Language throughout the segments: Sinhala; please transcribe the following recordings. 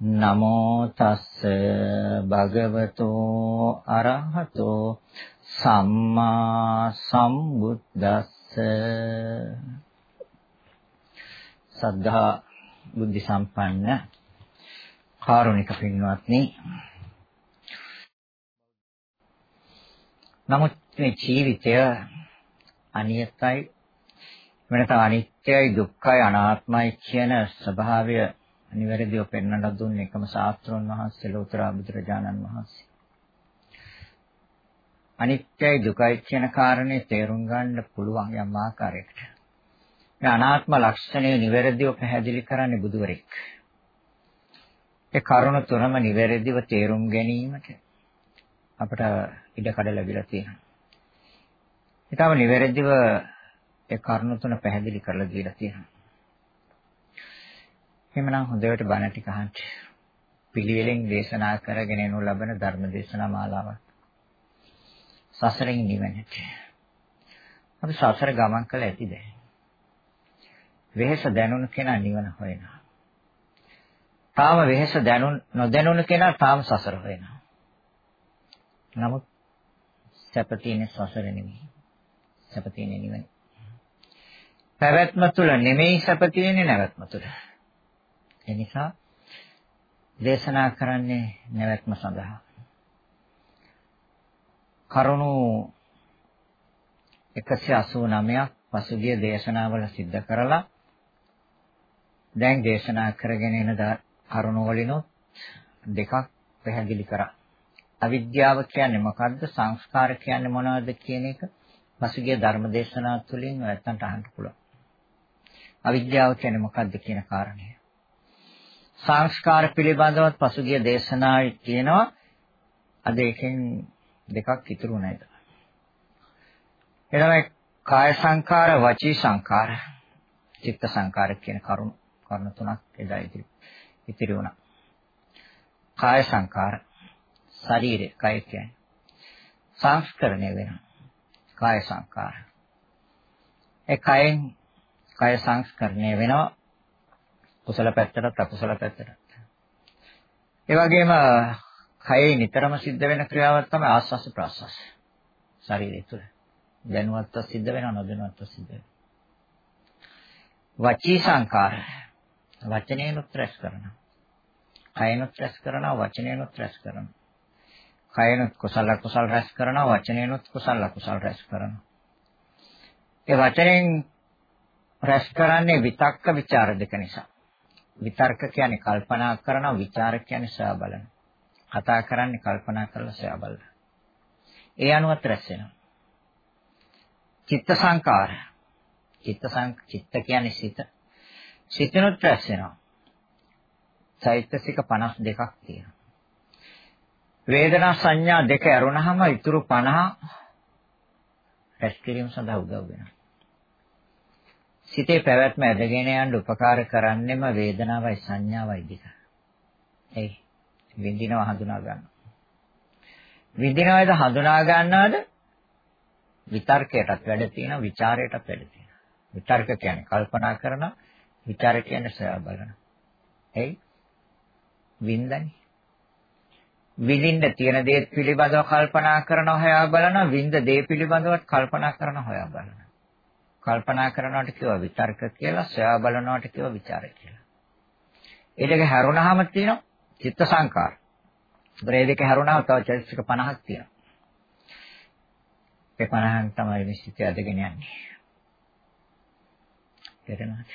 නමෝ තස්ස භගවතෝ අරහතෝ සම්මා සම්බුද්දස්ස. සද්ධා බුද්ධ සම්පන්න කාරුණික පින්වත්නි. නමුත් මේ ජීවිතය අනියතයි වෙනත අනිත්‍යයි දුක්ඛයි අනාත්මයි කියන ස්වභාවය නිවැරදිව පෙන්වලා දුන්නේ එකම ශාස්ත්‍රෝන් වහන්සේ ලෝතර බුදුරජාණන් වහන්සේ. අනිත්‍යයි දුකයි කියන කාරණේ තේරුම් ගන්න පුළුවන් යම් ආකාරයකට. මේ අනාත්ම ලක්ෂණය නිවැරදිව පැහැදිලි කරන්නේ බුදුවරෙක්. ඒ කරුණ තුනම නිවැරදිව තේරුම් ගැනීමට අපට ඉඩ කඩ ලැබිලා තියෙනවා. ඊටම නිවැරදිව ඒ කරුණ තුන පැහැදිලි කරලා දීලා තියෙනවා. එහෙමනම් හොඳට බණ ටික අහන්න. පිළිවෙලෙන් දේශනා කරගෙන යනු ලබන ධර්ම දේශනා මාලාවක්. සසරෙන් නිවෙන්නට. අපි සසර ගමන් කළ ඇතිද? වෙහෙස දැනුණු කෙනා නිවන හොයනවා. තාම වෙහෙස දැනුන් නොදැනුණු කෙනා තාම සසර හොයනවා. නමුත් සැප තියෙන සසර නෙමෙයි. සැප තියෙන නිවන. පැවැත්ම තුල නෙමෙයි සැප තියෙන්නේ නැවැත්ම තුල. ඒ නිසා දේශනා කරන්නේ නැවැත්ම සඳහා. කරුණු 189ක් පසුගිය දේශනාවල සිද්ධ කරලා දැන් දේශනා කරගෙන එන කරුණු වලිනුත් දෙකක් පැහැදිලි කරා. අවිද්‍යාව කියන්නේ මොකද්ද? සංස්කාර කියන්නේ මොනවද කියන එක පසුගිය ධර්ම දේශනා තුළින් නැත්තන්ට අහන්න පුළුවන්. අවිද්‍යාව කියන්නේ මොකද්ද කියන කාරණය. සංස්කාර පිළිබඳව පසුගිය දේශනාවේ කියනවා අද එකෙන් දෙකක් ඉතුරු නේද? එනවා කාය සංකාර, වචී සංකාර, චිත්ත සංකාර කියන කරුණු කරුණු තුනක් එදා ඉතිරි වුණා. කාය සංකාර, ශරීරය, කය කියන්නේ සංස්කරණය වෙනවා. කාය සංකාර. ඒ කයෙන් කය සංස්කරණය වෙනවා කුසල පැත්තටත් අකුසල පැත්තටත්. ඒ වගේම කයේ නිතරම සිද්ධ වෙන ක්‍රියාවක් තමයි ආස්වාස ප්‍රාස්වාස. ශරීරය තුළ. දැනුවත්ව සිද්ධ වෙනව නොදැනුවත්ව සිද්ධ වෙනව. වචී සංකාර වචනේනුත් රැස් කරනවා. කයනුත් රැස් කරනවා වචනේනුත් රැස් කරනවා. කයනුත් කුසල කුසල රැස් කරනවා වචනේනුත් කුසල කුසල රැස් කරනවා. ඒ වචනෙන් රැස් කරන්නේ විතක්ක ਵਿਚාර දෙක නිසා. විතර්ක කියන්නේ කල්පනා කරනවා විචාර කියන්නේ සොයා බලන. කතා කරන්නේ කල්පනා කරලා සොයා බලන. ඒ අනුවත් රැස් වෙනවා. චිත්ත සංකාර. චිත්ත සං චිත්ත කියන්නේ සිත. සිතනොත් රැස් වෙනවා. චෛතසික 52ක් තියෙනවා. වේදනා සංඥා දෙක ඇරුණාම ඉතුරු 50 රැස් කිරීම සඳහා උදව් වෙනවා. සිතේ පැවැත්ම ඇදගෙන යන්න උපකාර කරන්නෙම වේදනාවයි සංඥාවයි දෙක. ඒ විඳිනව හඳුනා ගන්න. විඳිනවද හඳුනා ගන්නවද? විතර්කයටත් වැඩ තියෙනවා, ਵਿਚාරයටත් වැඩ තියෙනවා. විතර්ක කියන්නේ කල්පනා කරනවා, ਵਿਚාර කියන්නේ සොයා බලනවා. ඒ විඳන්නේ. විඳින්න තියෙන දේ පිළිබඳව කල්පනා කරනවා, හොයා බලනවා, විඳ දේ පිළිබඳවත් කල්පනා කරනවා, හොයා බලනවා. කල්පනා කරනවට කියව විතර්ක කියලා, සොයා බලනවට කියව ਵਿਚාර කියලා. ඒ දෙක හැරුණාම තියෙනවා චිත්ත සංකාර. ඒ දෙක හැරුණාම තව චෛතසික 50ක් තියෙනවා. ඒ 50න් තමයි මේ සිත් ඇදගෙන යන්නේ. තේරෙනවද?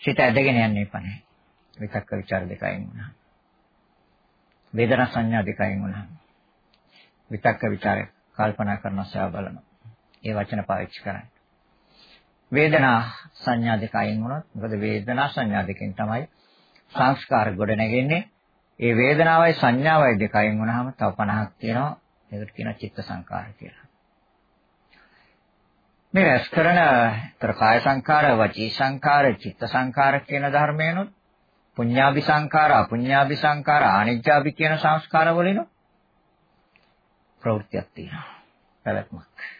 සිත ඇදගෙන යන්නේ 50යි. විතක්ක ਵਿਚාර දෙකයින් වුණා. වේදනා සංඥා දෙකයින් වුණා. විතක්ක ਵਿਚාර කල්පනා කරනවා සොයා බලනවා. ඒ වචන පාවිච්චි කරන්නේ. වේදනා සංඥා දෙකයින් වුණොත් මොකද වේදනා සංඥා දෙකෙන් තමයි සංස්කාර ගොඩ නැගෙන්නේ. ඒ වේදනාවයි සංඥාවයි දෙකයින් වුණාම තව 50ක් තියෙනවා. ඒකට කියනවා චිත්ත සංකාර කියලා. මේ රැස් කරන තර කාය සංකාර, වචී සංකාර, චිත්ත සංකාර කියන ධර්මයනොත් පුඤ්ඤාභි සංකාර, අපුඤ්ඤාභි සංකාර, ආනිජ්ජාභි කියන සංස්කාර වලිනු ප්‍රවෘත්තියක් තියෙනවා. පැවැත්මක්.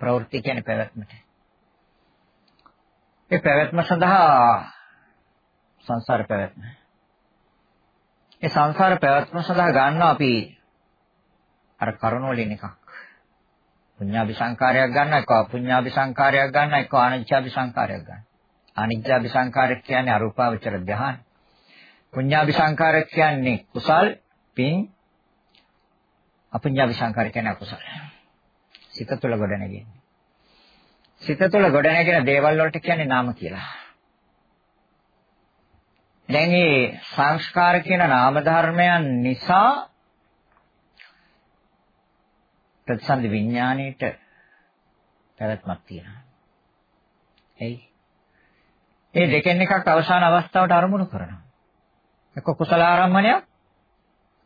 ප්‍රවෘත්ති කියන්නේ පැවැත්මට. ඒ පැවැත්ම සඳහා සංසාර පැවැත්ම. ඒ සංසාර පැවැත්ම සඳහා ගන්නවා අපි අර කරුණ වලින් එකක්. පුඤ්ඤාභි සංකාරයක් ගන්න එක අපුඤ්ඤාභි සංකාරයක් ගන්න එක අනිච්චාභි සංකාරයක් ගන්න. අනිච්චාභි සංකාරයක් කියන්නේ අරූපාවචර ධ්‍යාන. පුඤ්ඤාභි සංකාරයක් කියන්නේ කුසල් පින් අපුඤ්ඤාභි සංකාරය කියන්නේ අකුසල. සිත තුළ ගොඩ නැගෙන්නේ. සිත තුළ ගොඩ නැගෙන දේවල් වලට කියන්නේ නාම කියලා. දැන් මේ සංස්කාර කියන නාම ධර්මයන් නිසා ප්‍රතිසන්දි විඥාණයට පැවැත්මක් තියෙනවා. එයි. මේ දෙකෙන් එකක් අවසාන අවස්ථාවට අරමුණු කරනවා. එක්ක කුසල ආරම්මණයක්,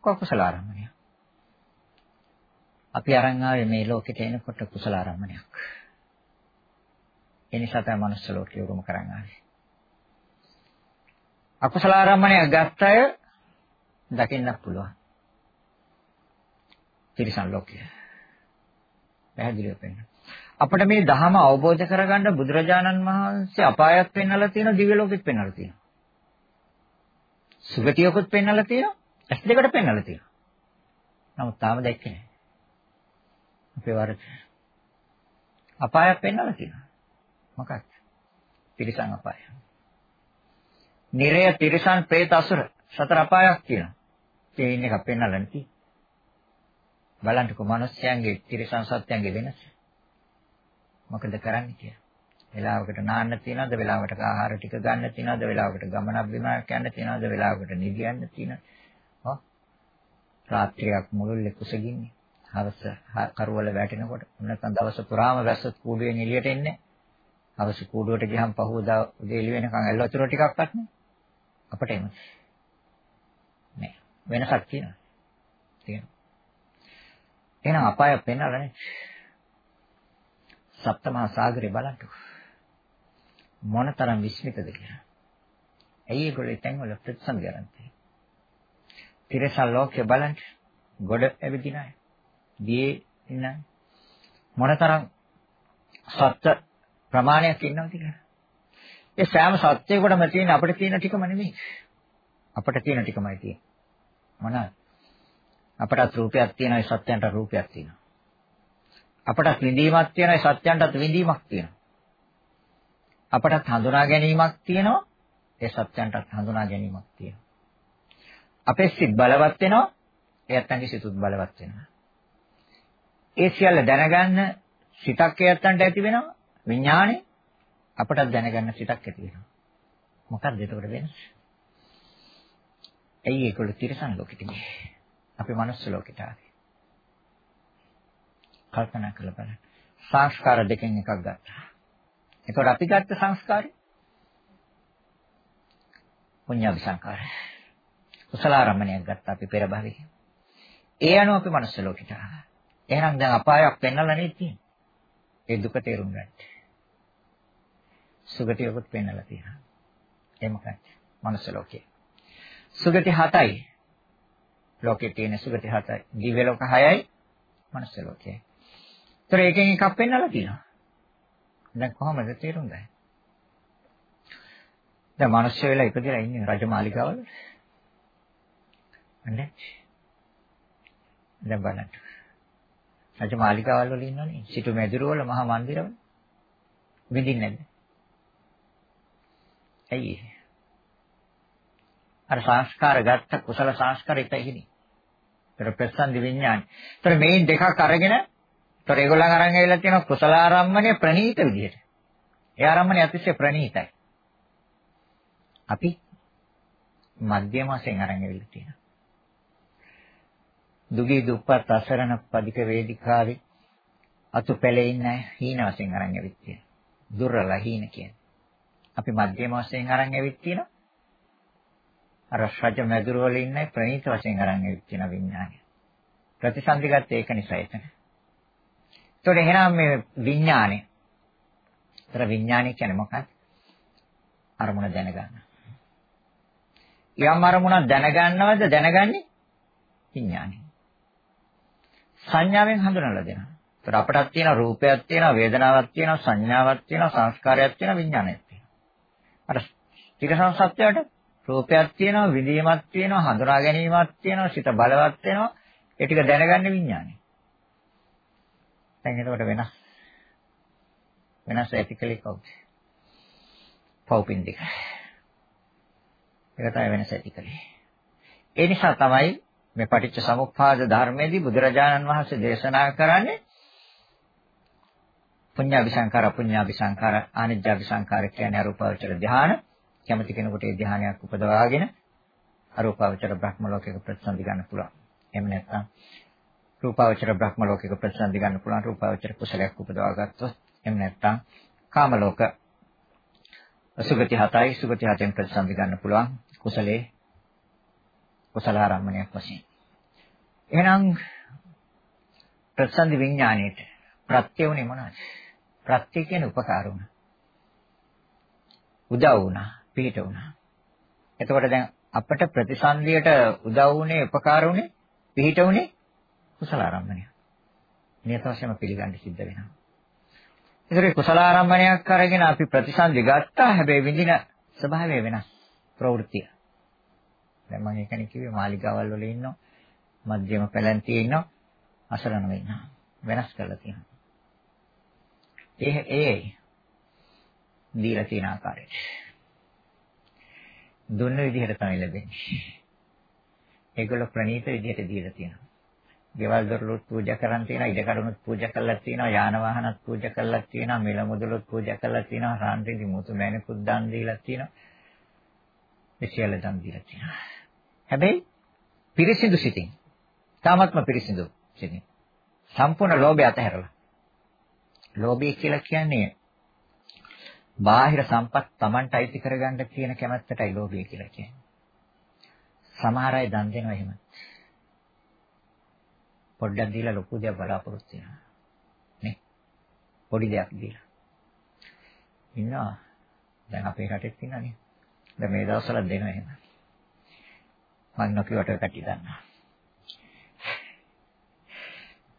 එක්ක කුසල ආරම්මණයක්. අපි අරන් ආවේ මේ ලෝකෙට එනකොට කුසල ආරම්මණයක්. ඒ නිසා තමයි මනුස්ස ලෝකෙ උරුම කරන් ආවේ. අකුසල ආරම්මණයක් ගත්ත අය දකින්නත් පුළුවන්. තිරිසන් ලෝකයේ පැහැදිලිව පෙන්නන. අපිට මේ ධහම අවබෝධ කරගන්න බුදුරජාණන් වහන්සේ අපායත් පෙන්වලා තියෙනවා දිව්‍ය ලෝකෙත් පෙන්වලා තියෙනවා. සුගතියකුත් පෙන්වලා තියෙනවා. ඇස් දෙකට පෙන්වලා තියෙනවා. නමුත් තාම දැක්කේ නැහැ. අපේ වරද. අපායක් පෙන්වලා තියෙනවා. මොකක්ද? තිරිසන් අපාය. නිරය තිරිසන් പ്രേත අසුර සතර අපායක් තියෙනවා. ඒ ඉන්නේ එකක් පෙන්වලා නැති. බලන්නකෝ මිනිස්යන්ගේ තිරසන් සත්‍යයන්ගේ වෙනස. මොකද කරන්නේ කියලා. වෙලාවකට නාන්න තියනවද වෙලාවකට ආහාර ටික ගන්න තියනවද වෙලාවකට ගමනක් බිමනක් යන්න තියනවද වෙලාවකට නිදි යන්න තියනවද හා රාත්‍රියක් මුළුල්ලේ කුසගින්නේ හවස කරවල වැටෙනකොට නැත්නම් දවස පුරාම වැස්ස කූඩුවෙන් එළියට එන්නේ හවස කූඩුවට ගියහම පහුවදා උදේ එළි වෙනකන් ඇල් වතුර ටිකක්වත් නැහැ අපට එමු නෑ වෙනසක් තියෙනවා තියෙනවා එහෙනම් අපාය පෙන්නලා නේ. සප්තමහා සාගරේ බලන්න. මොනතරම් විස්මිතද කියලා. ඇයි ඒගොල්ලෝ තැන්වල ප්‍රතිසන්දි කරන්නේ? තිරසල් ලෝකේ බලන්න. ගොඩ ඇවිදින අය. දියේ ඉන්න මොනතරම් සත්‍ය ප්‍රමාණයක් ඉන්නවද කියලා. ඒ සෑම සත්‍යයකටම තියෙන අපිට තියෙන ටිකම නෙමෙයි. අපිට තියෙන ටිකමයි තියෙන්නේ. මොනවාද? අපටත් රූපයක් තියෙනවා ඒ සත්‍යයන්ට රූපයක් තියෙනවා. අපටත් විඳීමක් තියෙනවා ඒ සත්‍යයන්ටත් විඳීමක් තියෙනවා. අපටත් හඳුනා ගැනීමක් තියෙනවා ඒ සත්‍යයන්ටත් හඳුනා ගැනීමක් තියෙනවා. අපේ සිත් බලවත් වෙනවා එයත් අංගේ සිතුත් බලවත් වෙනවා. ඒ සියල්ල දැනගන්න සිතක් එයත්න්ට ඇති වෙනවා විඥානේ අපටත් දැනගන්න සිතක් ඇති වෙනවා. මොකක්ද ඒකට වෙනස? ඇයි ඒගොල්ලෝ තිරසන් ලෝකෙට ගියේ? අපි මනුස්ස ලෝකෙට ආවේ. කල්පනා කරලා බලන්න. සංස්කාර දෙකෙන් එකක් ගත්තා. එතකොට අපි ගත්ත සංස්කාරය පුඤ්ඤාභි සංකාරය. කුසල ආරම්මණයක් ගත්තා අපි පෙර භවයේ. ඒ අනුව අපි මනුස්ස ලෝකෙට ආවා. එහෙනම් දැන් අපායක් පෙන්නලා නේ තියෙන්නේ. ඒ දුක තේරුම් ගන්න. සුගතියකුත් පෙන්නලා තියෙනවා. ඒ මොකක්ද? මනුස්ස ලෝකේ. සුගති 7යි. ලෝකේ තියෙන සුගති හතයි. දිව්‍ය ලෝක හයයි, මනුස්ස ලෝකයයි. ඒතර එකෙන් එකක් පෙන්නලා තියෙනවා. දැන් කොහොමද තේරුම් ගන්නේ? දැන් මිනිස්සු වෙලා ඉපදලා ඉන්නේ රජමාලිගාවල. අනේ. දැන් බලන්න. රජමාලිගාවල් වල ඉන්නවනේ. සිටු මැදුරු වල මහා මන්දිරවල. විඳින්නේ නැද්ද? ඇයි අර සංස්කාර ගත්ත කුසල සංස්කාර එකයි හිනේ. ඒතර ප්‍රසන්න විඥානයි. ඒතර මේ දෙකක් අරගෙන ඒතර ඒගොල්ලන් අරන් ඇවිල්ලා තියෙනවා කුසල ආරම්මණය ප්‍රණීත විදියට. ඒ ආරම්මණය අතිශය ප්‍රණීතයි. අපි මධ්‍යම වශයෙන් අරන් ඇවිල්ලා තියෙනවා. දුගී දුප්පත් අසරණ පදික වේදිකාවේ අතු පැලේ ඉන්න හීන වශයෙන් අරන් ඇවිත් තියෙනවා. දුර්වල හීන කියන්නේ. අපි මධ්‍යම වශයෙන් අරන් ඇවිත් තියෙනවා. අර රජ මැදුර වල ඉන්න ප්‍රණීත වශයෙන් අරන් ඇවිත් තියෙන විඥානය. ප්‍රතිසන්දිගත ඒක නිසා එතන. ඒතකොට එහෙනම් මේ විඥානය. ඒතර විඥානය කියන්නේ මොකක්ද? අරමුණ දැනගන්න. යම් අරමුණක් දැනගන්නවද දැනගන්නේ විඥානය. සංඥාවෙන් හඳුනලා දෙනවා. ඒතර අපටත් තියෙන රූපයක් තියෙනවා, වේදනාවක් තියෙනවා, සංඥාවක් තියෙනවා, සංස්කාරයක් තියෙනවා, විඥානයක් තියෙනවා. අර ත්‍රිකසං සත්‍යයට රූපයක් තියෙනවා, විදීමක් තියෙනවා, හඳුනා ගැනීමක් තියෙනවා, සිත බලවත් වෙනවා. ඒ ටික දැනගන්න විඥානය. දැන් එතකොට වෙනස් වෙනස් ඇතිකලි කවුද? පෞපින්දික. ඒක තමයි වෙනස ඇතිකලි. ඒ නිසා තමයි මේ පටිච්ච සමුප්පාද ධර්මයේදී බුදුරජාණන් වහන්සේ දේශනා කරන්නේ පුඤ්ඤාවිසංකාර පුඤ්ඤාවිසංකාර ආනිජ්ජාවිසංකාර කියන්නේ අරූපාවචර ධානය කැමති කෙනෙකුට ඒ ධානයක් උපදවාගෙන අරූපාවචර බ්‍රහ්ම ලෝකයක ප්‍රතිසන්දි ගන්න පුළුවන්. එහෙම නැත්නම් රූපාවචර බ්‍රහ්ම ලෝකයක ප්‍රතිසන්දි ගන්න පුළුවන් රූපාවචර කුසලයක් උපදවා ගත්තොත්. එහෙම නැත්නම් කාම ලෝක සුගති හතයි සුගති හතෙන් ප්‍රතිසන්දි ගන්න පුළුවන්. කුසලයේ කුසල ආරම්මණයක් වශයෙන්. එහෙනම් ප්‍රතිසන්දි විඥාණයට ප්‍රත්‍ය උනේ මොනවද? ප්‍රත්‍ය කියන්නේ උපකාර වුණා. උදව් වුණා, පිට වුණා. එතකොට දැන් අපට ප්‍රතිසන්දියට උදව් වුණේ, උපකාර වුණේ, පිට වුණේ කුසල ආරම්භණය. නියත වශයෙන්ම පිළිගන්න සිද්ධ වෙනවා. ඒතරේ කුසල ආරම්භණයක් අරගෙන අපි ප්‍රතිසන්දි ගත්තා. හැබැයි විඳින ස්වභාවය වෙනස්. ප්‍රවෘත්තිය. දැන් මම ඒකනේ කිව්වේ මාලිගාවල් වල ඉන්නවා. මධ්‍යම පැලැන්තියේ ඉන්නවා. අසරණ වෙන්නවා. වෙනස් කරලා තියෙනවා. ඒ ඒ දීලා තියෙන ආකාරයට. දුන්න විදිහට තමයි ලැබෙන්නේ. ඒගොල්ලෝ ප්‍රණීත විදිහට දීලා තියෙනවා. ගෙවල් දොරලුත් පූජා කරන් තියෙනවා, ඉඩ කඩනුත් පූජා කරලා තියෙනවා, යාන වාහනත් පූජා කරලා තියෙනවා, මිල මුදලුත් පූජා කරලා තියෙනවා, රාන්රිදි මුතු මැණිකුත් දන් දීලා තියෙනවා. ඒ සියල්ල දන් දීලා තියෙනවා. හැබැයි පිරිසිදු සිතින්, තාමත්ම පිරිසිදු සිතින්. සම්පූර්ණ ලෝභය අතහැරලා. ලෝභය කියලා කියන්නේ බාහිර සම්පත් Tamanට අයිති කරගන්න කියන කැමැත්තටයි ලෝභය කියලා කියන්නේ. සමහර අය දන් දෙනවා එහෙම. පොඩ්ඩක් දීලා ලොකු දෙයක් බලාපොරොත්තු වෙනවා. නේ? පොඩි දෙයක් දීලා. ඉන්නවා. දැන් අපේ රටෙත් ඉන්නනේ. දැන් මේ දවස්වල දෙනවා එහෙම. මම නොකියවට කටි දන්නවා.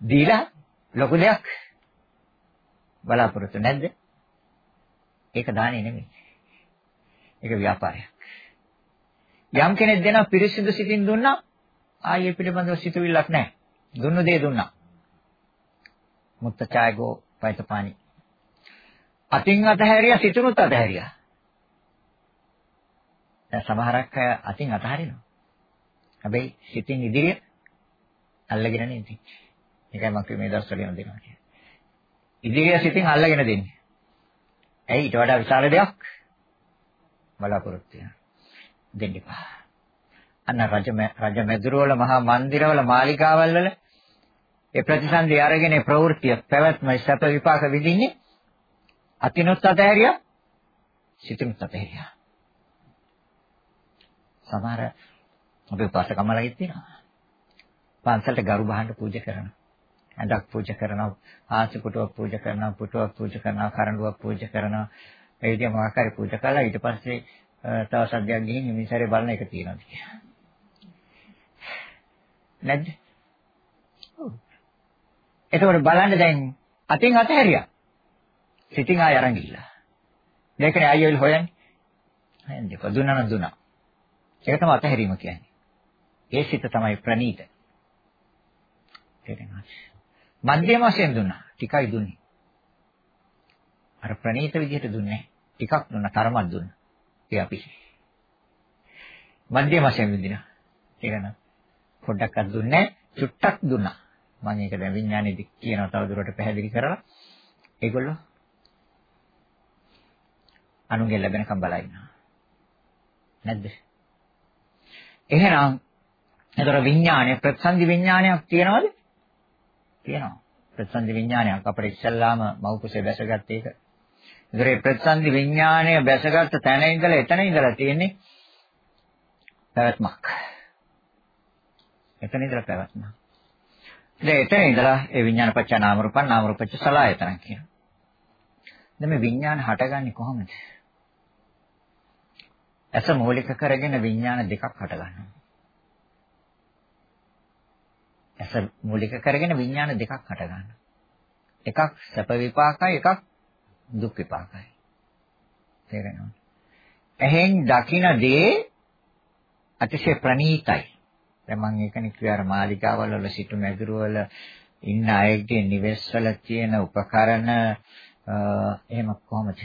දීලා ලොකු දෙයක් බලාපොරොත්තු නැද්ද? ඒක දානේ නෙමෙයි. ඒක ව්‍යාපාරයක්. යම් කෙනෙක් දෙනා පිරිසිදු සිතින් දුන්නා ආයේ පිළිබඳව සිතුවිල්ලක් නැහැ. දුන්නු දේ දුන්නා. මුත්ත ඡායගෝ පයිතපානි. අතින් අතහැරියා සිතුනුත් අතහැරියා. දැන් සමහරක් අය අතින් අතහරිනවා. හැබැයි සිතින් ඉදිරිය අල්ලගෙන නේ ඉන්නේ. ඒකයි මම මේ දවස්වල යන දෙනවා කියන්නේ. ඉදිරිය සිතින් අල්ලගෙන දෙන්නේ. ඇයි ඊට වඩා විශාල දෙයක් බලාපොරොත්තු වෙනවා. දෙන්න එපා. අන්න රජ රජ මැදුරවල මහා මන්දිරවල මාලිගාවල් වල ඒ ප්‍රතිසන්දි අරගෙන ප්‍රවෘත්තිය පැවැත්ම සැප විපාක විඳින්නේ අතිනොත් අතහැරියා සිතිනුත් අතහැරියා. සමහර අපේ පාසකමලගෙත් තියෙනවා. පන්සලට ගරු බහන්න පූජා කරනවා. ඇඳක් පූජා කරනවා, ආසි පුටුවක් පූජා කරනවා, පුටුවක් පූජා කරනවා, කරඬුවක් පූජා කරනවා. ඒ විදිහ මොකක් හරි පූජා කළා ඊට පස්සේ තව සද්දයක් ගිහින් මිනිසාරේ බලන එක තියෙනවා කියලා. නැද්ද? ඔව්. එතකොට බලන්න දැන් අතින් අතහැරියා. සිතින් ආය අරන් ගිහිල්ලා. මේකනේ ආයෙත් හොයන්නේ. හයන්දේ පදුනා නම් දුනා. ඒක තමයි අතහැරීම කියන්නේ. ඒ සිත තමයි ප්‍රනීත. තේරෙනවද? මධ්‍යම වශයෙන් දුන්නා. ටිකයි දුන්නේ. අර ප්‍රණීත විදිහට දුන්නේ ටිකක් දුන්නා තරමක් දුන්නා. ඒ අපි. මධ්‍යම වශයෙන් විඳිනා. තේරෙනවද? පොඩ්ඩක්වත් දුන්නේ චුට්ටක් දුන්නා. මම ඒක දැන් විඥානයේදී කියනවා තව දුරට පැහැදිලි කරලා. ඒගොල්ලෝ අනුන්ගේ ලැබෙනකම් බලා ඉන්නවා. නැද්ද? එහෙනම් එතකොට විඥානය ප්‍රතිසන්දි විඥානයක් තියනවද? තියෙනවා. ප්‍රතිසන්දි විඥානයක් අපිට ඉස්සල්ලාම මෞකසේ බැසගත්ත එක. ඒතරේ ප්‍රතිසන්දි විඥානය බැසගත්ත තැන ඉඳලා එතන ඉඳලා තියෙන්නේ පැවැත්මක්. එතන ඉඳලා පැවැත්මක්. දැන් එතන ඉඳලා ඒ විඥාන පච්ච නාම රූප නාම රූප පච්ච සලආයතන කියනවා. දැන් මේ විඥාන හටගන්නේ කොහොමද? ඇස මූලික කරගෙන විඥාන දෙකක් හටගන්නවා. ඇස මූලික කරගෙන විඥාන දෙකක් හටගන්නවා. එකක් සැප විපාකයි එකක් දුක් විපාකයි. තේරෙනවද? එහෙන් දකින දේ අතිශය ප්‍රණීතයි. දැන් මම ඒකනේ කිව්වා අර මාලිකාවල වල සිටු මැදුරු වල ඉන්න අයගේ නිවෙස්වල තියෙන උපකරණ එහෙම කොහොමද?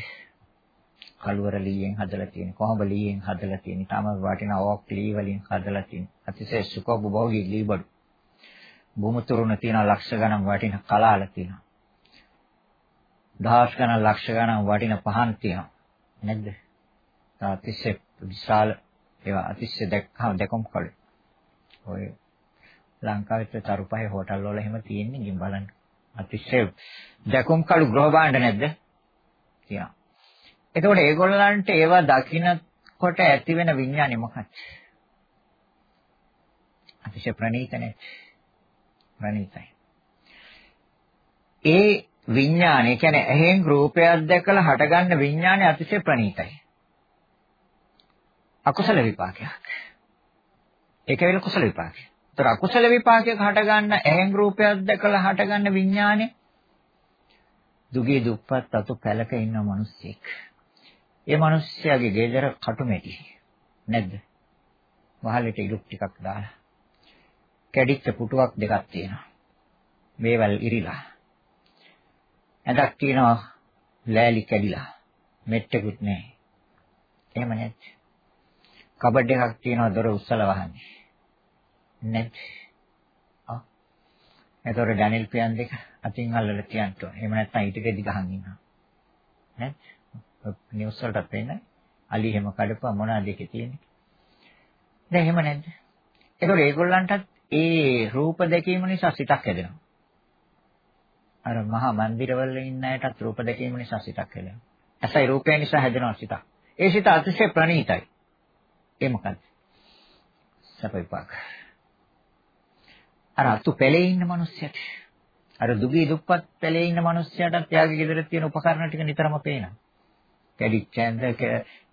කළුවර ලීයෙන් හදලා තියෙන කොහොඹ ලීයෙන් හදලා තියෙන තම වටිනා ඕක් ලී වලින් හදලා තියෙන අතිශය සුඛෝපභෝගී ලී බඩු භූමතුරුණ තියෙන ලක්ෂ ගණන් වටින කලාල තියෙනවා. දහස් ගණන් ලක්ෂ ගණන් වටින පහන් තියෙනවා. නැද්ද? අතිශය විශාල ඒවා අතිශය දැක්කම දැකොම් කළේ. ඔය ලංකාවේ තරුපහේ හෝටල් වල එහෙම තියෙන්නේ ගින් බලන්න. අතිශය දැකුම් කළු ගෘහ භාණ්ඩ නැද්ද? තියෙනවා. එතකොට ඒගොල්ලන්ට ඒවා දකින්නකොට ඇති වෙන විඥානය මොකක්ද? අතිශය ප්‍රණීතනේ. ප්‍රණීතයි. ඒ විඥානය කියන්නේ ඇහෙන් රූපයක් දැකලා හටගන්න විඥානය අතිශය ප්‍රණීතයි. අකුසල විපාකයක්. ඒක වෙල කුසල විපාකයක්. ඒතර අකුසල විපාකයක හටගන්න ඇහෙන් රූපයක් දැකලා හටගන්න විඥානය දුගේ දුප්පත් අතු පැලක ඉන්න මිනිස්සෙක්. ඒ මිනිස්යාගේ ගෙදර කටුමැටි නැද්ද? වහලෙට ඉලුක් ටිකක් දාලා. කැඩිච්ච පුටුවක් දෙකක් තියෙනවා. මේවල් ඉරිලා. ඇඳක් තියෙනවා ලෑලි කැඩිලා. මෙට්ටකුත් නැහැ. එහෙම නැද්ද? කබඩ් එකක් තියෙනවා දොර උස්සලා වහන්නේ. නැද්ද? ආ. එතකොට ඩැනිල් පියන් දෙක අතින් අල්ලලා තියන්න ඕනේ. එහෙම නැත්නම් ඊට ගෙඩි ගහන් ඉන්නවා. නැද්ද? නිවුස් වලටත් පේන්නේ. අලි හැම කඩපුවා මොනවද ඒකේ තියෙන්නේ? දැන් එහෙම නැද්ද? ඒකෝර ඒගොල්ලන්ටත් ඒ රූප දැකීම නිසා සිතක් හැදෙනවා. අර මහා මන්දිරවල ඉන්න අයටත් රූප දැකීම නිසා සිතක් හැදෙනවා. ඇසයි රූපය නිසා හැදෙනවා සිතක්. ඒ සිත අතිශය ප්‍රණීතයි. ඒ මොකද්ද? සැප විපාක. අර අතු පෙළේ ඉන්න මිනිස්සයාට අර දුගී දුප්පත් පෙළේ ඉන්න මිනිස්සයාට එයාගේ ගෙදර තියෙන උපකරණ ටික නිතරම පේනවා. කැඩිච්ච ඇඳ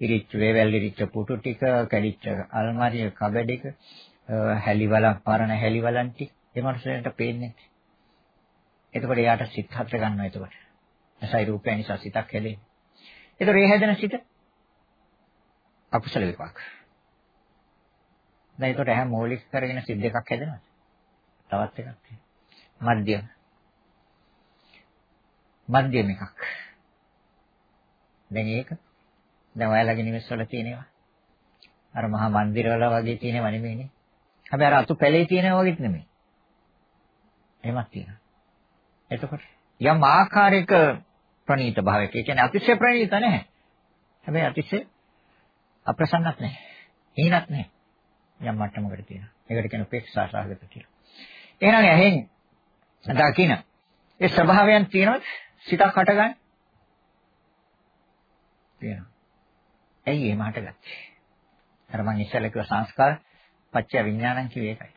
ඉරිච්ච වේවැල් ඉරිච්ච පුටු ටික කැඩිච්ච අල්මාරිය කබඩ් එක හැලිවලන් පරණ හැලිවලන් ටික ඒ මනුස්සයන්ට පේන්නේ එතකොට එයාට සිත් හතර ගන්නවා එතකොට. ඇසයි රූපය නිසා සිතක් හැදෙන්නේ. එතකොට ඒ හැදෙන සිත අකුසල විපාක. දැන් එතකොට ඇහැ මූලික කරගෙන සිත් දෙකක් හැදෙනවද තවත් එකක්. මධ්‍යම. මධ්‍යම එකක්. දැන් ඒක දැන් ඔයාලගේ නිවෙස් වල තියෙනවා. අර මහා මන්දිරවල වගේ තියෙනව නෙමෙයිනේ. හැබැයි අර අතු පැලේ තියෙනව වගේත් නෙමෙයි. එහෙමත් තියෙනවා. එතකොට යම් ආකාරයක ප්‍රණීත භාවයක. ඒ කියන්නේ අතිශය ප්‍රණීත නැහැ. හැබැයි අතිශය අප්‍රසන්නත් නැහැ. හීනත් නැහැ. යම් මට්ටමකට තියෙනවා. ඒකට කියන උපේක්ෂා සාගත කියලා. එහෙනම් ඇහෙන් දකින්න ඒ ස්වභාවයන් තියෙනවද? සිතක් හටගන්නේ තියෙනවා. ඇයි එහෙම හටගත්තේ? අර මං ඉස්සෙල්ලා කිව්ව සංස්කාර පත්‍ය විඥානං කිව්වේ ඒකයි.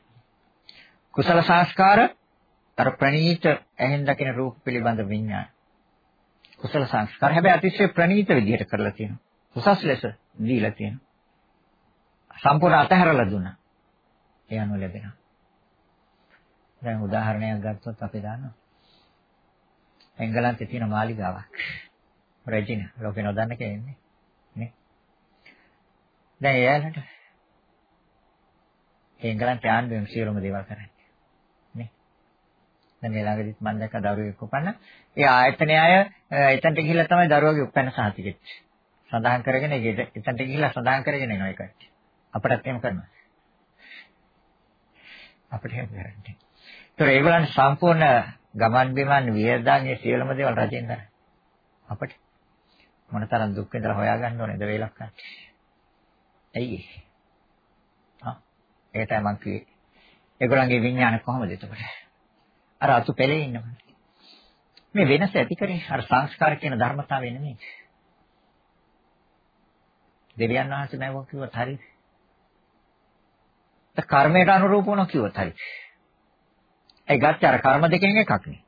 කුසල සංස්කාර අර ප්‍රණීත ඇහෙන් දකින රූප පිළිබඳ විඥාන. කුසල සංස්කාර හැබැයි අතිශය ප්‍රණීත විදිහට කරලා තියෙනවා. උසස් ලෙස දීලා තියෙනවා. සම්පූර්ණ අතහැරලා දුන්නා. ඒ අනුව ලැබෙනවා. දැන් උදාහරණයක් ගත්තොත් අපි දන්නවා. එංගලන්තේ තියෙන මාලිගාවක්. රෙජින ලෝකේ නොදන්න කෙනෙක් නේ. දැන් එයාලට එංගලන්ත ආණ්ඩුවෙන් සියලුම දේවල් කරන්නේ. නේ. දැන් මේ ළඟදිත් මම දැක්ක දරුවෙක් උපන්න. ඒ ආයතනයේ අය එතනට ගිහිල්ලා තමයි දරුවගේ උපැන්න සාතිකෙත්. සඳහන් කරගෙන එතනට ගිහිල්ලා සඳහන් කරගෙන එනවා ඒකට. අපිටත් එහෙම කරනවා. අපිට එහෙම කරන්නේ. ඒතර ඒගොල්ලන් සම්පූර්ණ ගමන් බිමන් වියදම් මේ සියලුම දේවල් රජෙන් දරන. අපිට මොනතරම් දුක් විඳලා හොයාගන්න ඕනේද වේලක් ගන්න. ඇයි ඒ? ආ ඒකයි මං කිව්වේ. ඒගොල්ලන්ගේ විඥාන කොහොමද එතකොට? අර අතු පෙළේ ඉන්නවා. මේ වෙනස ඇති කරේ අර සංස්කාර කියන ධර්මතාවය නෙමෙයි. දෙවියන් වහන්සේ නැවෝ කිව්වත් හරියි. කර්මයට අනුරූප වුණා කිව්වත් හරියි. ඒ ගත්තේ අර කර්ම දෙකෙන් එකක් නේ.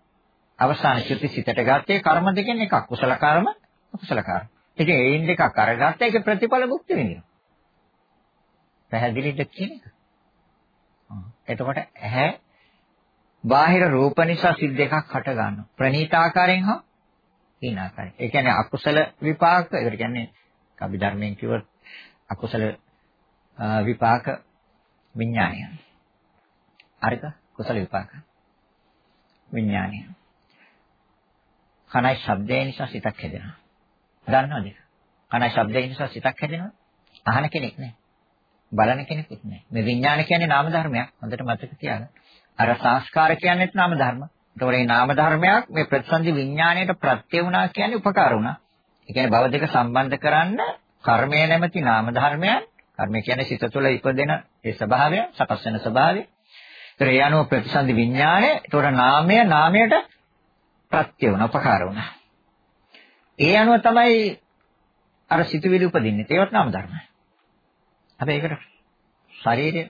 අවසාන චුති සිතට ගත්තේ කර්ම දෙකෙන් එකක්. කුසල කර්ම, අකුසල කර්ම. ඉතින් ඒයින් දෙකක් අරගත්ත ඒක ප්‍රතිඵල භුක්ති විඳිනවා. පැහැදිලිද කියන එක? එතකොට ඇහැ බාහිර රූප නිසා සිත් දෙකක් හට ගන්නවා. ප්‍රනීත ආකාරයෙන් හා හීන ආකාරයෙන්. ඒ කියන්නේ අකුසල විපාක, ඒකට කියන්නේ කවි ධර්මයෙන් කිව්වොත් අකුසල විපාක විඥානය. අරික කුසල විපාක. විඥානය. කනයි ශබ්දය නිසා සිතක් හැදෙනවා. දන්නවද? කනයි ශබ්දය නිසා සිතක් හැදෙනවා. අහන කෙනෙක් නෑ. බලන කෙනෙකුත් නෑ. මේ විඥාන කියන්නේ නාම ධර්මයක්. හොඳට මතක තියාගන්න. අර සංස්කාර කියන්නේත් නාම ධර්ම. ඒතකොට මේ නාම ධර්මයක් මේ ප්‍රතිසන්දි විඥාණයට ප්‍රත්‍ය වුණා කියන්නේ උපකාර වුණා. ඒ කියන්නේ භව දෙක සම්බන්ධ කරන්න කර්මය නැමැති නාම ධර්මයන් කර්මය කියන්නේ සිත තුළ ඉපදෙන ඒ ස්වභාවය, සකස් වෙන ස්වභාවය. ඒතර ඒ අනුව ප්‍රතිසන්දි විඥාණය, ඒතකොට නාමය නාමයට ප්‍රත්‍ය වුණා, උපකාර වුණා. ඒ අනුව තමයි අර සිතුවිලි උපදින්නේ. ඒවත් නාම ධර්මයි. හැබැයි ඒකට ශරීරය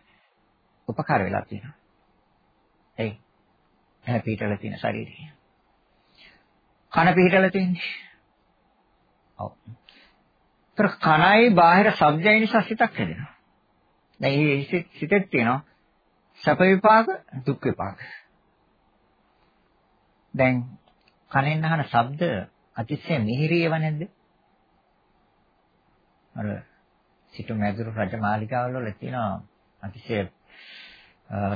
උපකාර වෙලා තියෙනවා. එයි. ඇහැ පිටලා තියෙන ශරීරය. කන පිටලා තියෙන්නේ. ඔව්. ତර කනයි බාහිර ශබ්දය නිසා සිතක් හැදෙනවා. දැන් මේ සිතෙත් තියෙනවා සැප විපාක දුක් විපාක. දැන් කනෙන් අහන ශබ්ද අතිශය මිහිරියව නැද්ද? අර සිටු මැදුරු රජ මාලිකාවල වල තියෙනවා අතිශය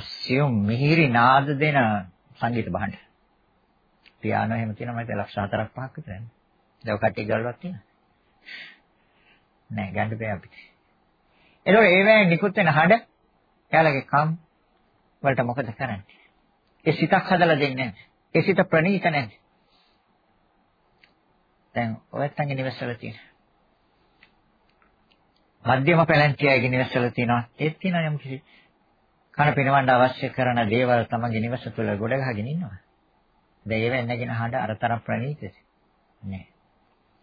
සියුම් මිහිරි නාද දෙන සංගීත භාණ්ඩ. පියානෝ එහෙම තියෙනවා මම ලක්ෂ 4ක් 5ක් විතර නේ. දැන් කට්ටිය ගල්වත් තියෙනවා. නෑ ගන්න බෑ අපිට. එතකොට ඒවැය නිකුත් වෙන හඩ එයාලගේ කම් වලට මොකද කරන්නේ? ඒ සිතක් හදලා දෙන්නේ නැහැ. ඒ සිත ප්‍රණීත නැහැ. දැන් ඔයත්තන්ගේ නිවසල තියෙන. මධ්‍යම පැලැන්තියගේ නිවසල තියෙනවා. ඒත් තියෙනවා යම් කිසි කන පිනවන්න අවශ්‍ය කරන දේවල් තමගේ නිවස තුළ ගොඩ ගහගෙන ඉන්නවා. දැන් ඒවෙන් නැගෙන හඬ අරතරම් ප්‍රණීතද? නෑ.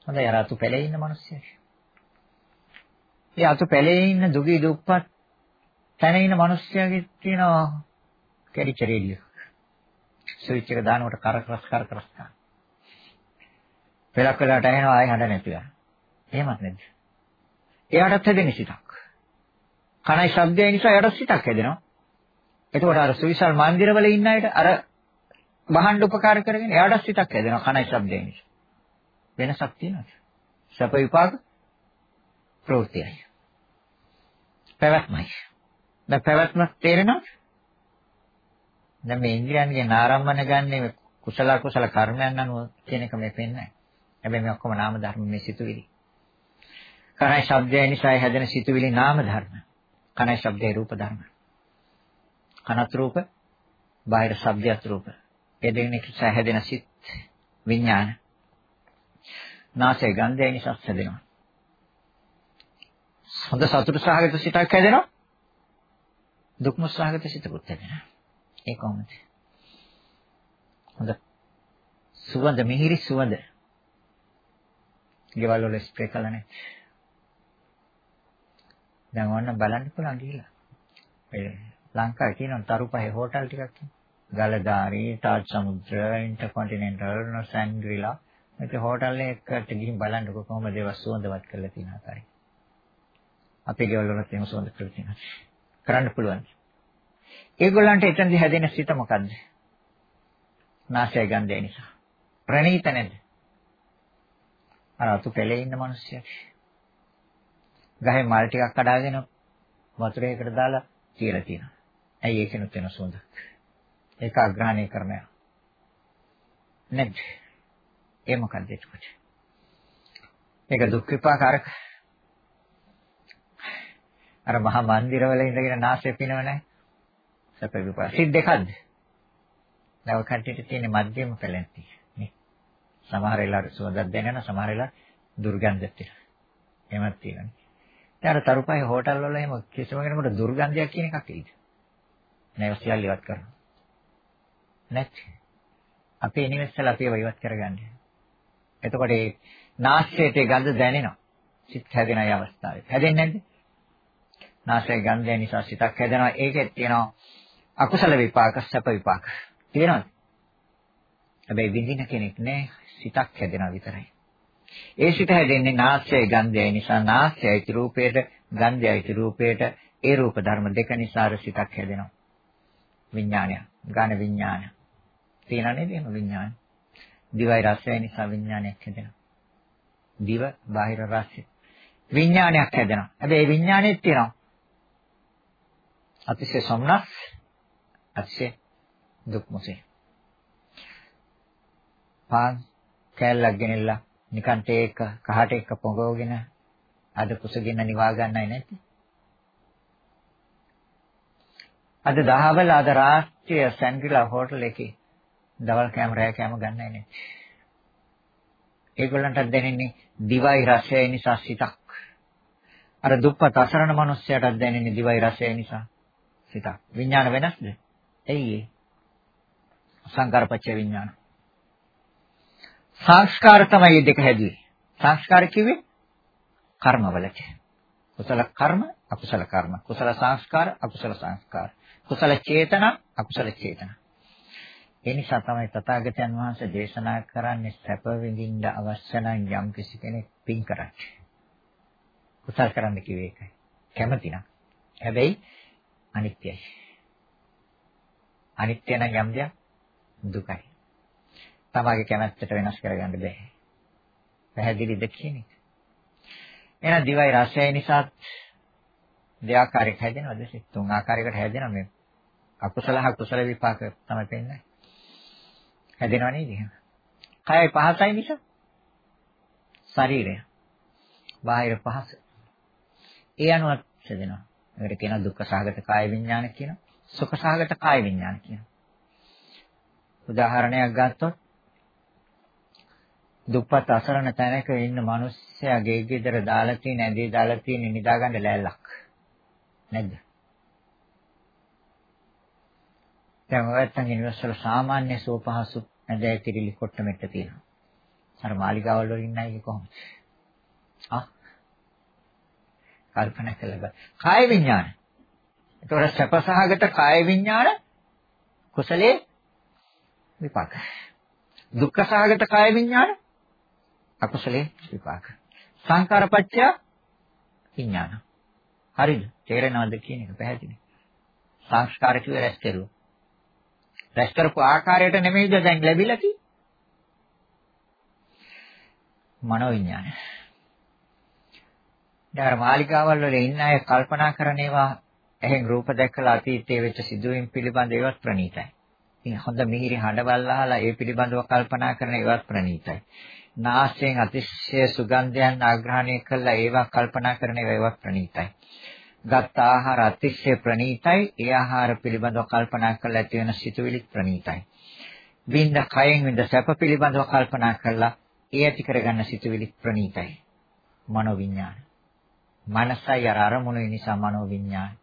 හොඳයි අර අතු පැලේ ඉන්න මිනිස්සු. ඒ අතු පැලේ ඉන්න දුගී දුප්පත් තැන ඉන්න මිනිස්සයාගේ තියෙනවා කැඩිච්ච රේඩියෝ. ස්විච් එක දානකොට කරකරස් කරකරස් ගන්න. පෙලක් වෙලාට ඇහෙනවා ආයෙ හඬ නැතුව. එහෙමත් නැද්ද? එයාටත් හැදෙන සිතක්. කනයි ශබ්දය නිසා එයාට සිතක් හැදෙනවා. එතකොට අර සුවිසල් මන්දිරවල ඉන්න අයට අර බහන්න උපකාර කරගෙන එයාට සිතක් හැදෙනවා කනයි ශබ්දය නිසා. වෙනසක් තියෙනවද? සැප විපාක ප්‍රවෘත්තියයි. පැවැත්මයි. දැන් පැවැත්ම තේරෙනවද? දැන් මේ ඉන්ද්‍රියන්ගේ නාරම්මන ගන්නේ කුසල කුසල කර්මයන් අනුව කියන එක මේ පෙන්නයි. හැබැයි මේ ඔක්කොම නාම ධර්ම මේ සිතුවිලි. කනයි ශබ්දය නිසා හැදෙන සිතුවිලි නාම ධර්ම. කනයි ශබ්දේ රූප ධර්ම. කනත් රූප, බාහිර ශබ්දයත් රූප. ඒ දෙන්නේ නිසා හැදෙන සිත් විඥාන. නාසය ගන්ධය නිසා හැදෙනවා. හොඳ සතුට සහගත සිතක් හැදෙනවා. දුක්ම සහගත සිතකුත් හැදෙනවා. ඒ කොහොමද? හොඳ සුවඳ මිහිරි සුවඳ. ගෙවල් වල ස්ප්‍රේ කළා නේ. දැන් ඕන්න බලන්න පුළුවන් ගිහිලා. ඒ ලංකාවේ තියෙන තරුපහේ හෝටල් ටිකක් ගලදාරි, තාජ් සමුද්‍ර, ඉන්ටර්කොන්ටිනෙන්ටල්, නොසැන්ග්‍රිලා. මේක හෝටල් එකකට ගිහින් බලන්නකො කොහොමද ඒවා සුවඳවත් කරලා තියෙන ආකාරය. අපේ ගෙවල් වලත් එහෙම සුවඳ කරලා තියෙනවා. කරන්න පුළුවන්. ඒගොල්ලන්ට එතනදී හැදෙන සිත මොකද්ද? නාසය ගන්ධය නිසා. ප්‍රණීත නැද්ද? අර අතු පෙළේ ඉන්න මිනිස්සයා. ගහේ මල් ටිකක් කඩාගෙන වතුරේකට දාලා තියලා තියෙනවා. ඇයි ඒකෙනුත් වෙන සුවඳ? ඒක අග්‍රහණය කරනවා. නැද්ද? ඒ මොකක්ද එතකොට? ඒක දුක් විපාක අරක. අර මහා මන්දිරවල ඉඳගෙන නාසය පිනව නැහැ. සැප විපාක. සිත් දෙකක්ද? දැන් ඔය කට්ටියට තියෙන මධ්‍යම පැලැන්ති නේ. සමහර වෙලාවට සුවඳක් දැනෙන සමහර වෙලාවට දුර්ගන්ධයක් තියෙනවා. එහෙමත් තියෙනවා. දැන් අර තරුපයි හෝටල් වල එහෙම කිසිම කෙනෙකුට දුර්ගන්ධයක් කියන එකක් එයිද? නෑ සියල්ල ඉවත් කරනවා. නැත්. අපේ නිවෙස්වල අපි ඒව ඉවත් කරගන්නේ. එතකොට ඒ නාස්‍යයට ගඳ දැනෙනවා. සිත් හැදෙන ඒ අවස්ථාවේ. හැදෙන්නේ නැද්ද? නාසයේ ගන්ධය නිසා සිතක් හැදෙනවා. ඒකෙත් තියෙනවා අකුසල විපාක, සැප විපාක. තියෙනවද? හැබැයි විඳින කෙනෙක් නෑ. සිතක් හැදෙනවා විතරයි. ඒ සිත හැදෙන්නේ නාසයේ ගන්ධයයි නිසා නාසයයි රූපේට, ගන්ධයයි රූපේට ඒ රූප ධර්ම දෙක නිසා සිතක් හැදෙනවා. විඥානය, ඝන විඥානය. තියෙන නේද එහෙම විඥානය? දිවයි රසය නිසා විඥානයක් හැදෙනවා. දිව බාහිර රසය. විඥානයක් හැදෙනවා. හැබැයි විඥානෙත් තියෙනවා. අතිශය සොම්නස් අතිශය දුක් මොසේ. පාන් කෑල්ලක් ගෙනilla නිකන් තේ එක කහට එක පොඟවගෙන අද කුසගෙන නිවා ගන්නයි නැති. අද දහවල අද රාත්‍රිය සැන්ග්‍රිලා හෝටල් එකේ දවල් කෑම රෑ කෑම ගන්නයි නැති. ඒගොල්ලන්ට දැනෙන්නේ දිවයි රසයයි නිසා සිතක්. අර දුප්පත් අසරණ මිනිස්සයාට දැනෙන්නේ දිවයි රසයයි නිසා සිතක්. විඥාන වෙනස්ද? ඇයි ඒ? සංකාරපච්ච විඥාන. සංස්කාර තමයි මේ දෙක හැදුවේ. සංස්කාර කිව්වේ කර්මවලට. කුසල කර්ම, අකුසල කර්ම. කුසල සංස්කාර, අකුසල සංස්කාර. කුසල චේතන, අකුසල චේතන. ඒ නිසා තමයි තථාගතයන් වහන්සේ දේශනා කරන්නේ සැප විඳින්න අවශ්‍ය නම් යම් කිසි කෙනෙක් පින් කරන්නේ. කුසල් කරන්න කිව්වේ ඒකයි. කැමති නම්. හැබැයි අනිත්‍යයි. අනිත්‍ය නම් යම් දෙයක් දුකයි. තමගේ කැමැත්තට වෙනස් කරගන්න බෑ. පැහැදිලිද කියන එක. එහෙනම් දිවයි රසය නිසා දෙආකාරයක හැදෙනවද? තුන් ආකාරයකට හැදෙනවා මේ. අකුසල හා කුසල විපාක තමයි පෙන්නේ. හැදෙනව නේද එහෙම? කයයි පහසයි නිසා ශරීරය. බාහිර පහස. ඒ අනුව හැදෙනවා. ඒකට කියනවා දුක්ඛ සහගත කාය විඥාන කියනවා. සුඛ සහගත කාය විඥාන කියනවා. උදාහරණයක් ගත්තොත් දුප්පත් අසරණ තැනක ඉන්න මිනිස්සයා ගේ ගෙදර දාලා තියෙන ඇඳේ දාලා තියෙන නිදා ගන්න ලෑල්ලක්. නැද්ද? දැන් ඔයත්තන් ඉනිවර්සල් සාමාන්‍ය සෝපහසු ඇඳ ඇතිරිලි කොට්ට මෙට්ට තියෙනවා. අර මාලිගාවල් වල ඉන්න අය කොහොමද? ආ කල්පනා කළා බෑ. කාය විඥාන. ඒතකොට සැපසහගත කාය විඥාන කුසලයේ විපාක. දුක්ඛසහගත කාය විඥාන අකුසලයේ විපාක. සංකාරපච්චය විඥාන. හරිද? තේරෙනවද කියන එක පැහැදිලි. සංස්කාර කිව්වේ රැස් කරුවා. රැස් කරපු ආකාරයට නෙමෙයිද දැන් ලැබිලා තියෙන්නේ? මනෝ විඥානය. දැන් මාලිකාවල් වල ඉන්න අය කල්පනා කරන ඒවා එහෙන් රූප දැකලා අතීතයේ වෙච්ච සිදුවීම් පිළිබඳ ඒවත් ප්‍රණීතයි. ඉතින් හොඳ මිහිරි හඬවල් අහලා ඒ පිළිබඳව කල්පනා කරන ඒවත් ප්‍රණීතයි. නාසයෙන් අතිශය සුගන්ධයන් ආග්‍රහණය කළා ඒවා කල්පනා කරන ඒවා ප්‍රණීතයි. ගත් ආහාර අතිශය ප්‍රණීතයි. ඒ ආහාර පිළිබඳව කල්පනා කරලා ඇති වෙන සිතුවිලි ප්‍රණීතයි. විඳ කයෙන් විඳ සැප පිළිබඳව කල්පනා කරලා ඒ ඇති කරගන්න සිතුවිලි ප්‍රණීතයි. මනෝ විඥාන. මනසයි අර අරමුණු නිසා මනෝ විඥාන.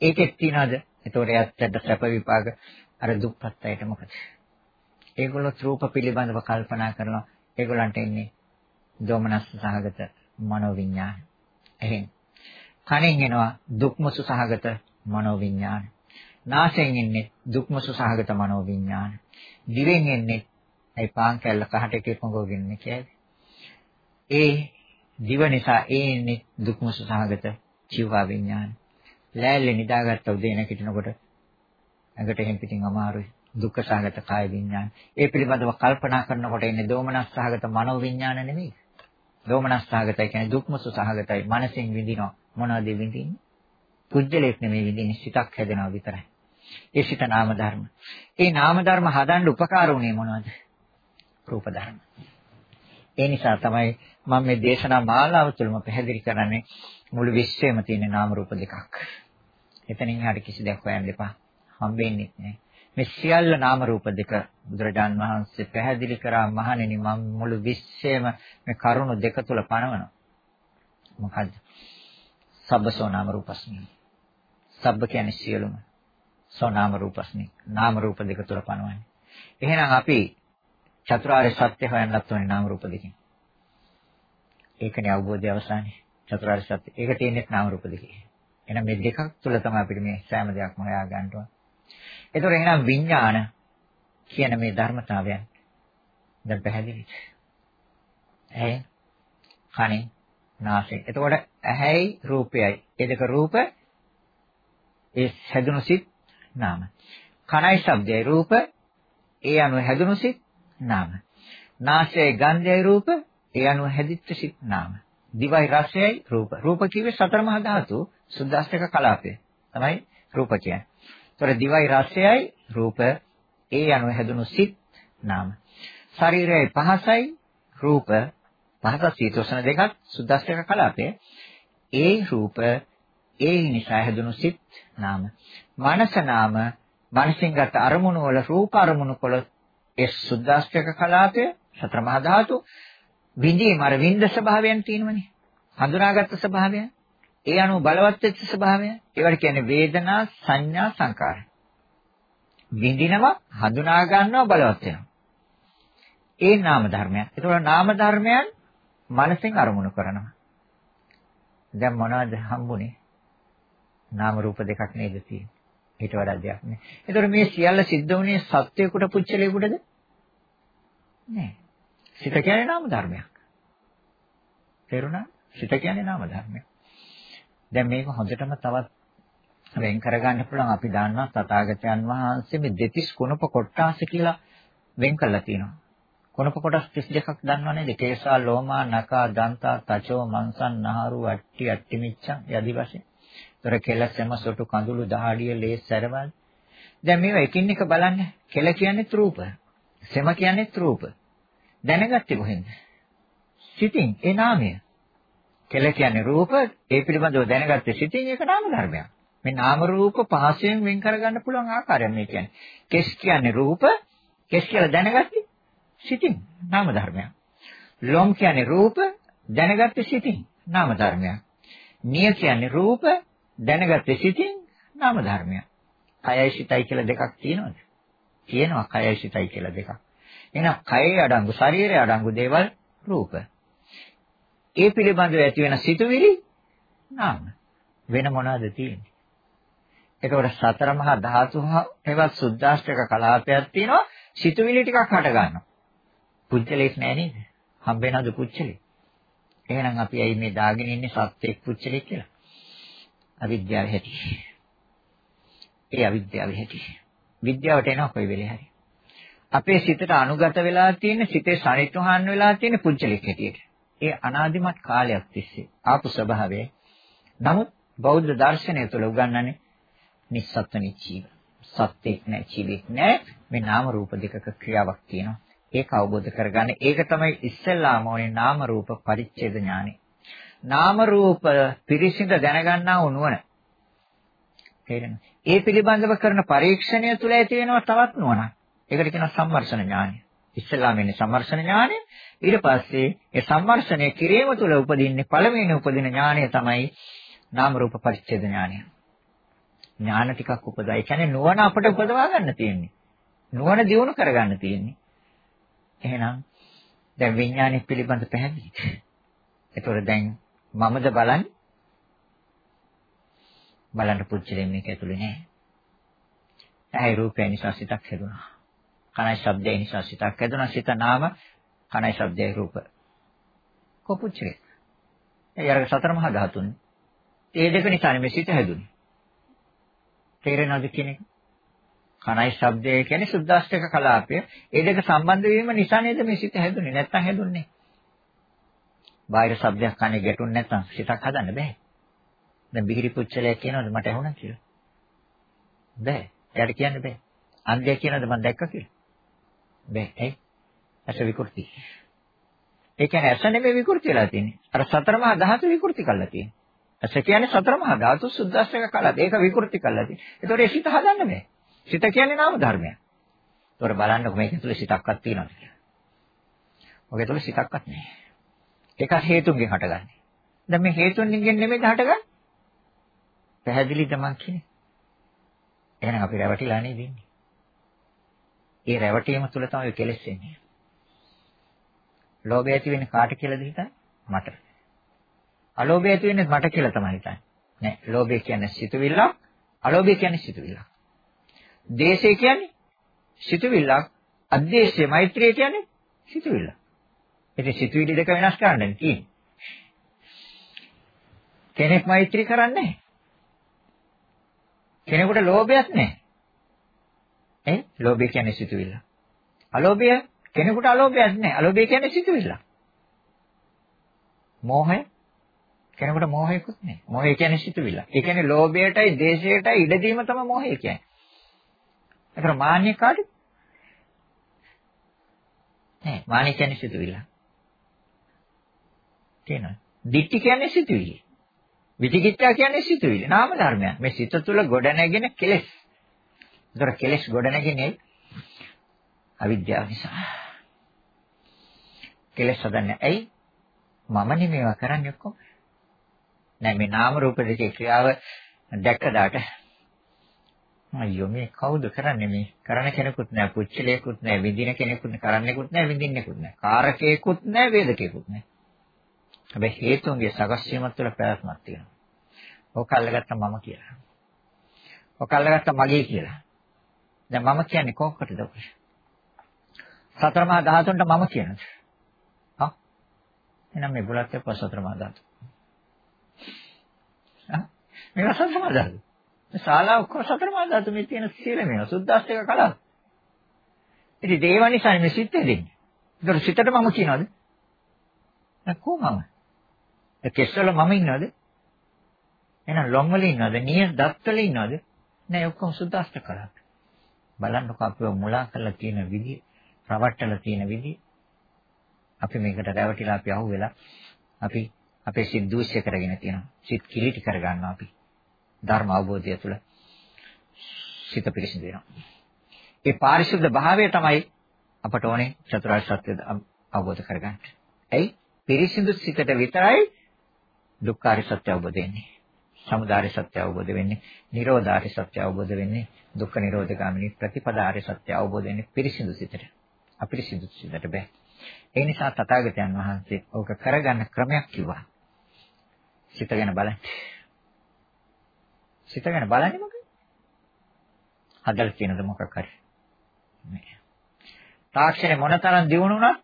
ඒකෙත් තියනද? එතකොට ඇත්තට සැප විපාක අර දුක්පත් අයට මොකද? ඒගොල්ලෝ රූප පිළිබඳව කල්පනා කරනවා. ඒගොල්ලන්ට එන්නේ දෝමනස් සහගත මනෝ විඥාන. එහෙන්. කනෙන් එනවා දුක්මසු සහගත මනෝ විඥාන. නාසයෙන් එන්නේ දුක්මසු සහගත මනෝ විඥාන. දිවෙන් එන්නේ ඒ පාන් කැල්ල කහට එකේ පොඟවගෙන ඉන්නේ කියන්නේ. ඒ දිව නිසා ඒ එන්නේ දුක්මසු සහගත ජීවා විඥාන. ලෑල්ලේ නිදාගත්ත උදේ නැගිටිනකොට ඇඟට එහෙම් පිටින් අමාරුයි. දුක්ඛ සහගත කාය විඥාන. ඒ පිළිබඳව කල්පනා කරනකොට එන්නේ දෝමනස් සහගත මනෝ විඥාන නෙමෙයි. දෝමනස් සහගතයි කියන්නේ දුක්මසු සහගතයි. මනසින් විඳිනවා. මොනවද විඳින්නේ? පුජ්‍යලයක් නෙමෙයි විඳින්නේ සිතක් හැදෙනවා විතරයි. ඒ සිත නාම ධර්ම. ඒ නාම ධර්ම හදන්න උපකාර උනේ මොනවද? රූප ධර්ම. ඒ නිසා තමයි මම මේ දේශනා මාලාව තුළම පැහැදිලි කරන්නේ මුළු විශ්වයේම තියෙන නාම රූප දෙකක්. එතනින් හරි කිසි දෙයක් හොයන්න එපා. හම්බෙන්නේ නැහැ. මේ සියල්ල නාම රූප දෙක බුදුරජාන් වහන්සේ පැහැදිලි කරා මහණෙනි මම මුළු විශ්වයේම මේ කරුණු දෙක තුල පනවනවා. මොකද්ද? සබ්බසෝ නාම රූපස්මි. සබ්බ කියන්නේ සියලුම. සෝ නාම රූපස්මි. නාම රූප දෙක තුල පනවන්නේ. එහෙනම් අපි චතුරාර්ය සත්‍ය හොයන්නත් ඕනේ නාම රූප දෙකෙන්. ඒකනේ අවබෝධය අවසානයේ. චතුරාර්ය සත්‍ය. ඒක තියෙන්නේ නාම රූප දෙකේ. එහෙනම් මේ දෙකක් තුල තමයි අපිට මේ සෑම දෙයක්ම හොයා ගන්න ඕනේ. ඒතකොට එහෙනම් විඥාන කියන මේ ධර්මතාවයන් දැන් පැහැදිලිද? ඇහැ, කනේ, නාසයෙන්. එතකොට ඇහැයි රූපයයි. ඒ දෙක රූප ඒ හැදුණු සිත් නාම. කනයි ශබ්දයයි රූප ඒ අනුව හැදුණු සිත් නාම. නාසයයි ගන්ධයයි රූප ඒ අනුව හැදිච්ච සිත් නාම. දිවයි රසයයි රූප. රූප කිව්වේ සතර මහා ධාතු සුද්දාස්තක කලාපය. තමයි රූප කියන්නේ. ඒතර දිවයි රසයයි රූප ඒ අනුව හැදුණු සිත් නාම. ශරීරයයි පහසයි රූප පහස සීතෝෂණ දෙකක් සුද්දාස්තක කලාපය. ඒ රූප ඒ නිසා හැදුණු සිත් නාම. මනස නාම මනසින් ගත අරමුණු වල රූප අරමුණු කොළ ඒ සුද්දාස්තක කලාපය සතර මහා ධාතු විඳීම අර විඳ ස්වභාවයන් තියෙනවනේ. හඳුනාගත්ත ස්වභාවය. ඒ අනුව බලවත් වෙච්ච ස්වභාවය. ඒවට කියන්නේ වේදනා සංඥා සංකාර. විඳිනවා හඳුනා ගන්නවා බලවත් වෙනවා. ඒ නාම ධර්මයන්. ඒතකොට නාම ධර්මයන් මනසෙන් අරමුණු කරනවා. දැන් මොනවද හම්බුනේ? නාම රූප දෙකක් නේද තියෙන්නේ. ඊට වඩා දෙයක් නෑ. ඒතකොට මේ සියල්ල සිද්ධ වුණේ සත්වයකට පුච්චලයකටද? නෑ. සිත කියන්නේ නාම ධර්මයක්. තේරුණා? සිත කියන්නේ නාම ධර්මයක්. දැන් මේක හොඳටම තවත් වෙන් කරගන්න පුළුවන් අපි දන්නවා තථාගතයන් වහන්සේ මේ දෙතිස් කුණප කොට්ටාස කියලා වෙන් කරලා තියෙනවා. කුණප කොටස් 32ක් දන්නව නේද? කේසා ලෝමා නකා දන්තා තචෝ මන්සන් නහරු අට්ටි අට්ටි මිච්ඡන් යදි වශයෙන්. තොර කෙල සෙම සොටු කඳුළු දහඩිය ලේ සැරවල්. දැන් මේවා එකින් එක බලන්න. කෙල කියන්නේ රූප. සෙම කියන්නේ රූප. දැනගත්තේ කොහෙන්ද? සිතින් ඒ නාමය. කෙල කියන්නේ රූප ඒ පිළිබඳව දැනගත්තේ සිතින් ඒක නාම ධර්මයක්. මේ නාම රූප පහසෙන් වෙන් කරගන්න පුළුවන් ආකාරය මේ කියන්නේ. කෙස් කියන්නේ රූප කෙස් කියලා දැනගත්තේ සිතින් නාම ධර්මයක්. ලොම් කියන්නේ රූප දැනගත්තේ සිතින් නාම ධර්මයක්. නිය කියන්නේ රූප දැනගත්තේ සිතින් නාම ධර්මයක්. කයයි සිතයි කියලා දෙකක් තියෙනවද? තියෙනවා කයයි සිතයි කියලා දෙකක්. එහෙනම් කයේ අඩංගු ශරීරයේ අඩංගු දේවල් රූප. ඒ පිළිබඳව ඇති වෙන සිතුවිලි නාම. වෙන මොනවද තියෙන්නේ? එතකොට සතර මහා ධාතු ඒවත් සුද්දාෂ්ටක කලාපයක් තියෙනවා සිතුවිලි ටිකක් හට ගන්නවා. පුච්චලෙක් නෑ නේද? හම්බෙනවද පුච්චලෙක්? එහෙනම් අපි ඇයි මේ දාගෙන ඉන්නේ සත්‍යෙක් පුච්චලෙක් කියලා? අවිද්‍යාව හැටි. ඒ අවිද්‍යාව හැටි. විද්‍යාවට එනවා කොයි වෙලේ හරි. අපේ සිතට අනුගත වෙලා තියෙන සිතේ සනිටුහන් වෙලා තියෙන පුජ්‍යලෙක් හැටියට. ඒ අනාදිමත් කාලයක් තිස්සේ ආපු ස්වභාවය. නමුත් බෞද්ධ දර්ශනය තුළ උගන්වන්නේ නිස්සත්ත්ව නිචීව. සත්‍යෙක් නැහැ, චීවෙක් නැහැ. මේ නාම රූප දෙකක ක්‍රියාවක් තියෙනවා. ඒක අවබෝධ කරගන්න. ඒක තමයි ඉස්සෙල්ලාම ඕනේ නාම රූප පරිච්ඡේද ඥානෙ. නාම රූප පිරිසිඳ දැනගන්නා වූ නුවණ. තේරෙනවද? ඒ පිළිබඳව කරන පරීක්ෂණය තුළ ඇති වෙනවා තවත් නුවණක්. ඒකට කියනවා සම්මර්ෂණ ඥානය. ඉස්සෙල්ලාම එන්නේ සම්මර්ෂණ ඥානය. ඊට පස්සේ ඒ සම්මර්ෂණය කිරීම තුළ උපදින්නේ පළවෙනි උපදින ඥානය තමයි නාම රූප පරිච්ඡේද ඥානය. ඥාන ටිකක් උපදවා. ඒ කියන්නේ නුවණ අපට උපදවා ගන්න තියෙන්නේ. නුවණ දියුණු කරගන්න තියෙන්නේ. එහෙනම් දැන් විඥානය පිළිබඳ පැහැදිලිද? ඒතකොට දැන් මමද බලන්නේ? බලන්න පුච්චලෙන් මේක ඇතුලේ නෑ. ඇයි රූපය නිසා සිතක් හැදුනා. කනයි ශබ්දය නිසා සිතක් හැදුනා. සිත නාම කනයි ශබ්දයයි රූප. කොපුච්චේ. ඒ අර සතර මහා ධාතුන්. ඒ දෙක නිසානේ මේ සිත හැදුනේ. තේරෙනවද කියන එක? කනයි ශබ්දය කියන්නේ සුද්දාෂ්ටක කලාපය. ඒ දෙක සම්බන්ධ වීම නිසා නේද මේ සිත හැදුනේ. නැත්තම් හැදුන්නේ. බාහිර ශබ්දයක් කනේ ගැටුනේ නැත්තම් සිතක් හදන්න බෑ. දැන් බිහිරි පුච්චලයක් කියනවද මට ඇහුණා කියලා? බෑ. එයාට කියන්න බෑ. අන්ධය කියනද මම දැක්ක කියලා? බෑ. ඇයි? ඇස විකෘති. ඒ කියන්නේ ඇස නෙමෙයි විකෘති වෙලා තියෙන්නේ. අර සතර මහා ධාතු විකෘති කරලා තියෙන්නේ. ඇස කියන්නේ සතර මහා ධාතු සුද්දාස්තක කලද. ඒක විකෘති කරලා තියෙන්නේ. ඒතකොට ඒ සිත හදන්න බෑ. සිත කියන්නේ නාම ධර්මයක්. ඒතොර බලන්නකො මේක තුල සිතක්වත් තියෙනවද කියලා. ඔගේ තුල සිතක්වත් නැහැ. ඒක හේතුන්ගෙන් හටගන්නේ. දැන් මේ හේතුන්ගෙන් නෙමෙයිද හටගන්නේ? පැහැදිලිද මං කියන්නේ? එහෙනම් අපි රැවටිලා නේද ඉන්නේ? ඒ රැවටීම තුල තමයි කෙලෙස් එන්නේ. ලෝභය ඇති වෙන්නේ කාට කියලාද හිතන්නේ? මට. අලෝභය ඇති වෙන්නේ මට කියලා තමයි හිතන්නේ. නෑ, ලෝභය කියන්නේ සිතුවිල්ලක්, අලෝභය කියන්නේ සිතුවිල්ලක්. දේශය කියන්නේ සිතුවිල්ලක්, අද්දේශය, මෛත්‍රිය කියන්නේ සිතුවිල්ලක්. ඉතින් සිතුවිලි දෙක වෙනස් කරන්න තියෙන්නේ. කෙනෙක් මෛත්‍රී කරන්නේ නැහැ. කෙනෙකුට ලෝභයක් නැහැ. ඈ ලෝභය කියන්නේ සිතුවිල්ල. අලෝභය කෙනෙකුට අලෝභයක් නැහැ. අලෝභය කියන්නේ සිතුවිල්ල. මෝහය කෙනෙකුට මෝහයකුත් නැහැ. මෝහය කියන්නේ සිතුවිල්ල. ඒ කියන්නේ ලෝභයටයි, දේශයටයි ඉඩ දීම තමයි මෝහය කියන්නේ. ඒතර මාන්නය කාටද? නෑ මාන්නය කියන්නේ සිතුවිල්ල. තේනවද? දික්ටි කියන්නේ සිතුවිලි. විචිකිච්ඡා කියන්නේ සිතුවිලි. නාම ධර්මයක්. මේ සිත තුළ ගොඩ නැගෙන කෙලෙස්. ඒතර කෙලෙස් ගොඩ නැගින්නේ අවිද්‍යාව නිසා. කෙලෙස් හදන්නේ ඇයි? මම නෙමෙයිවා කරන්නේ ඔක්කොම. නෑ මේ නාම රූප දෙකේ ක්‍රියාව දැක්කදාට අයියෝ මේ කවුද කරන්නේ මේ කරන කෙනෙකුත් නෑ පුච්චලයකුත් නෑ විඳින කෙනෙකුත් නෑ කරන්නෙකුත් නෑ විඳින්නෙකුත් නෑ කාරකේකුත් නෑ වේදකේකුත් නෑ හැබැයි හේතුන්ගේ සකස් වීම තුළ පැවැත්මක් තියෙනවා. ඔක අල්ලගත්ත මම කියලා. ඔක අල්ලගත්ත මගේ කියලා. දැන් මම කියන්නේ කොහොකටද ඔක? සතර මහා ධාතුන්ට මම කියනද? හා? එහෙනම් මේ බුලත් එක්ක සතර මහා ධාතු. හා? මේක සතර මහා ධාතු. මේ ශාලාව ඔක්කොම සතර මහා ධාතු මේ තියෙන සියලු මේවා සුද්දාස්තික කලාව. ඉතින් දේවනිසානේ මේ සිත් දෙන්නේ. ඒතර සිතට මම කියනවද? නැකෝ මම. ඒ කෙස්වල මම ඉන්නවද? එහෙනම් ලොම් වල ඉන්නවද? නිය දත් වල ඉන්නවද? නෑ ඔක්කොම සුද්දාස්ත කරා. බලන්නකො අපිව මුලා කරලා තියෙන විදිය, රවට්ටලා තියෙන විදිය. අපි මේකට රැවටිලා අපි අහුවෙලා අපි අපේ සිත් දූෂ්‍ය කරගෙන තියෙනවා. සිත් කිලිටි කරගන්නවා අපි. ධර්ම අවබෝධය තුළ සිත පිරිසිදු වෙනවා. ඒ පාරිශුද්ධ භාවය තමයි අපට ඕනේ චතුරාර්ය සත්‍ය අවබෝධ කරගන්න. ඇයි? පිරිසිදු සිතට විතරයි දුක්ඛාරි සත්‍ය අවබෝධ වෙන්නේ. සමුදාය සත්‍ය අවබෝධ වෙන්නේ. නිරෝධාරි සත්‍ය අවබෝධ වෙන්නේ. දුක්ඛ නිරෝධ ගාමිනී ප්‍රතිපදාරි සත්‍ය අවබෝධ වෙන්නේ පිරිසිදු සිතට. අපිරිසිදු සිතට බෑ. ඒ නිසා තථාගතයන් වහන්සේ ඕක කරගන්න ක්‍රමයක් කිව්වා. සිත ගැන බලන්න. සිත ගැන බලන්නේ මොකද? හදලා තියෙනද මොකක් හරි. නෑ. තාක්ෂණය මොනතරම් දියුණු වුණත්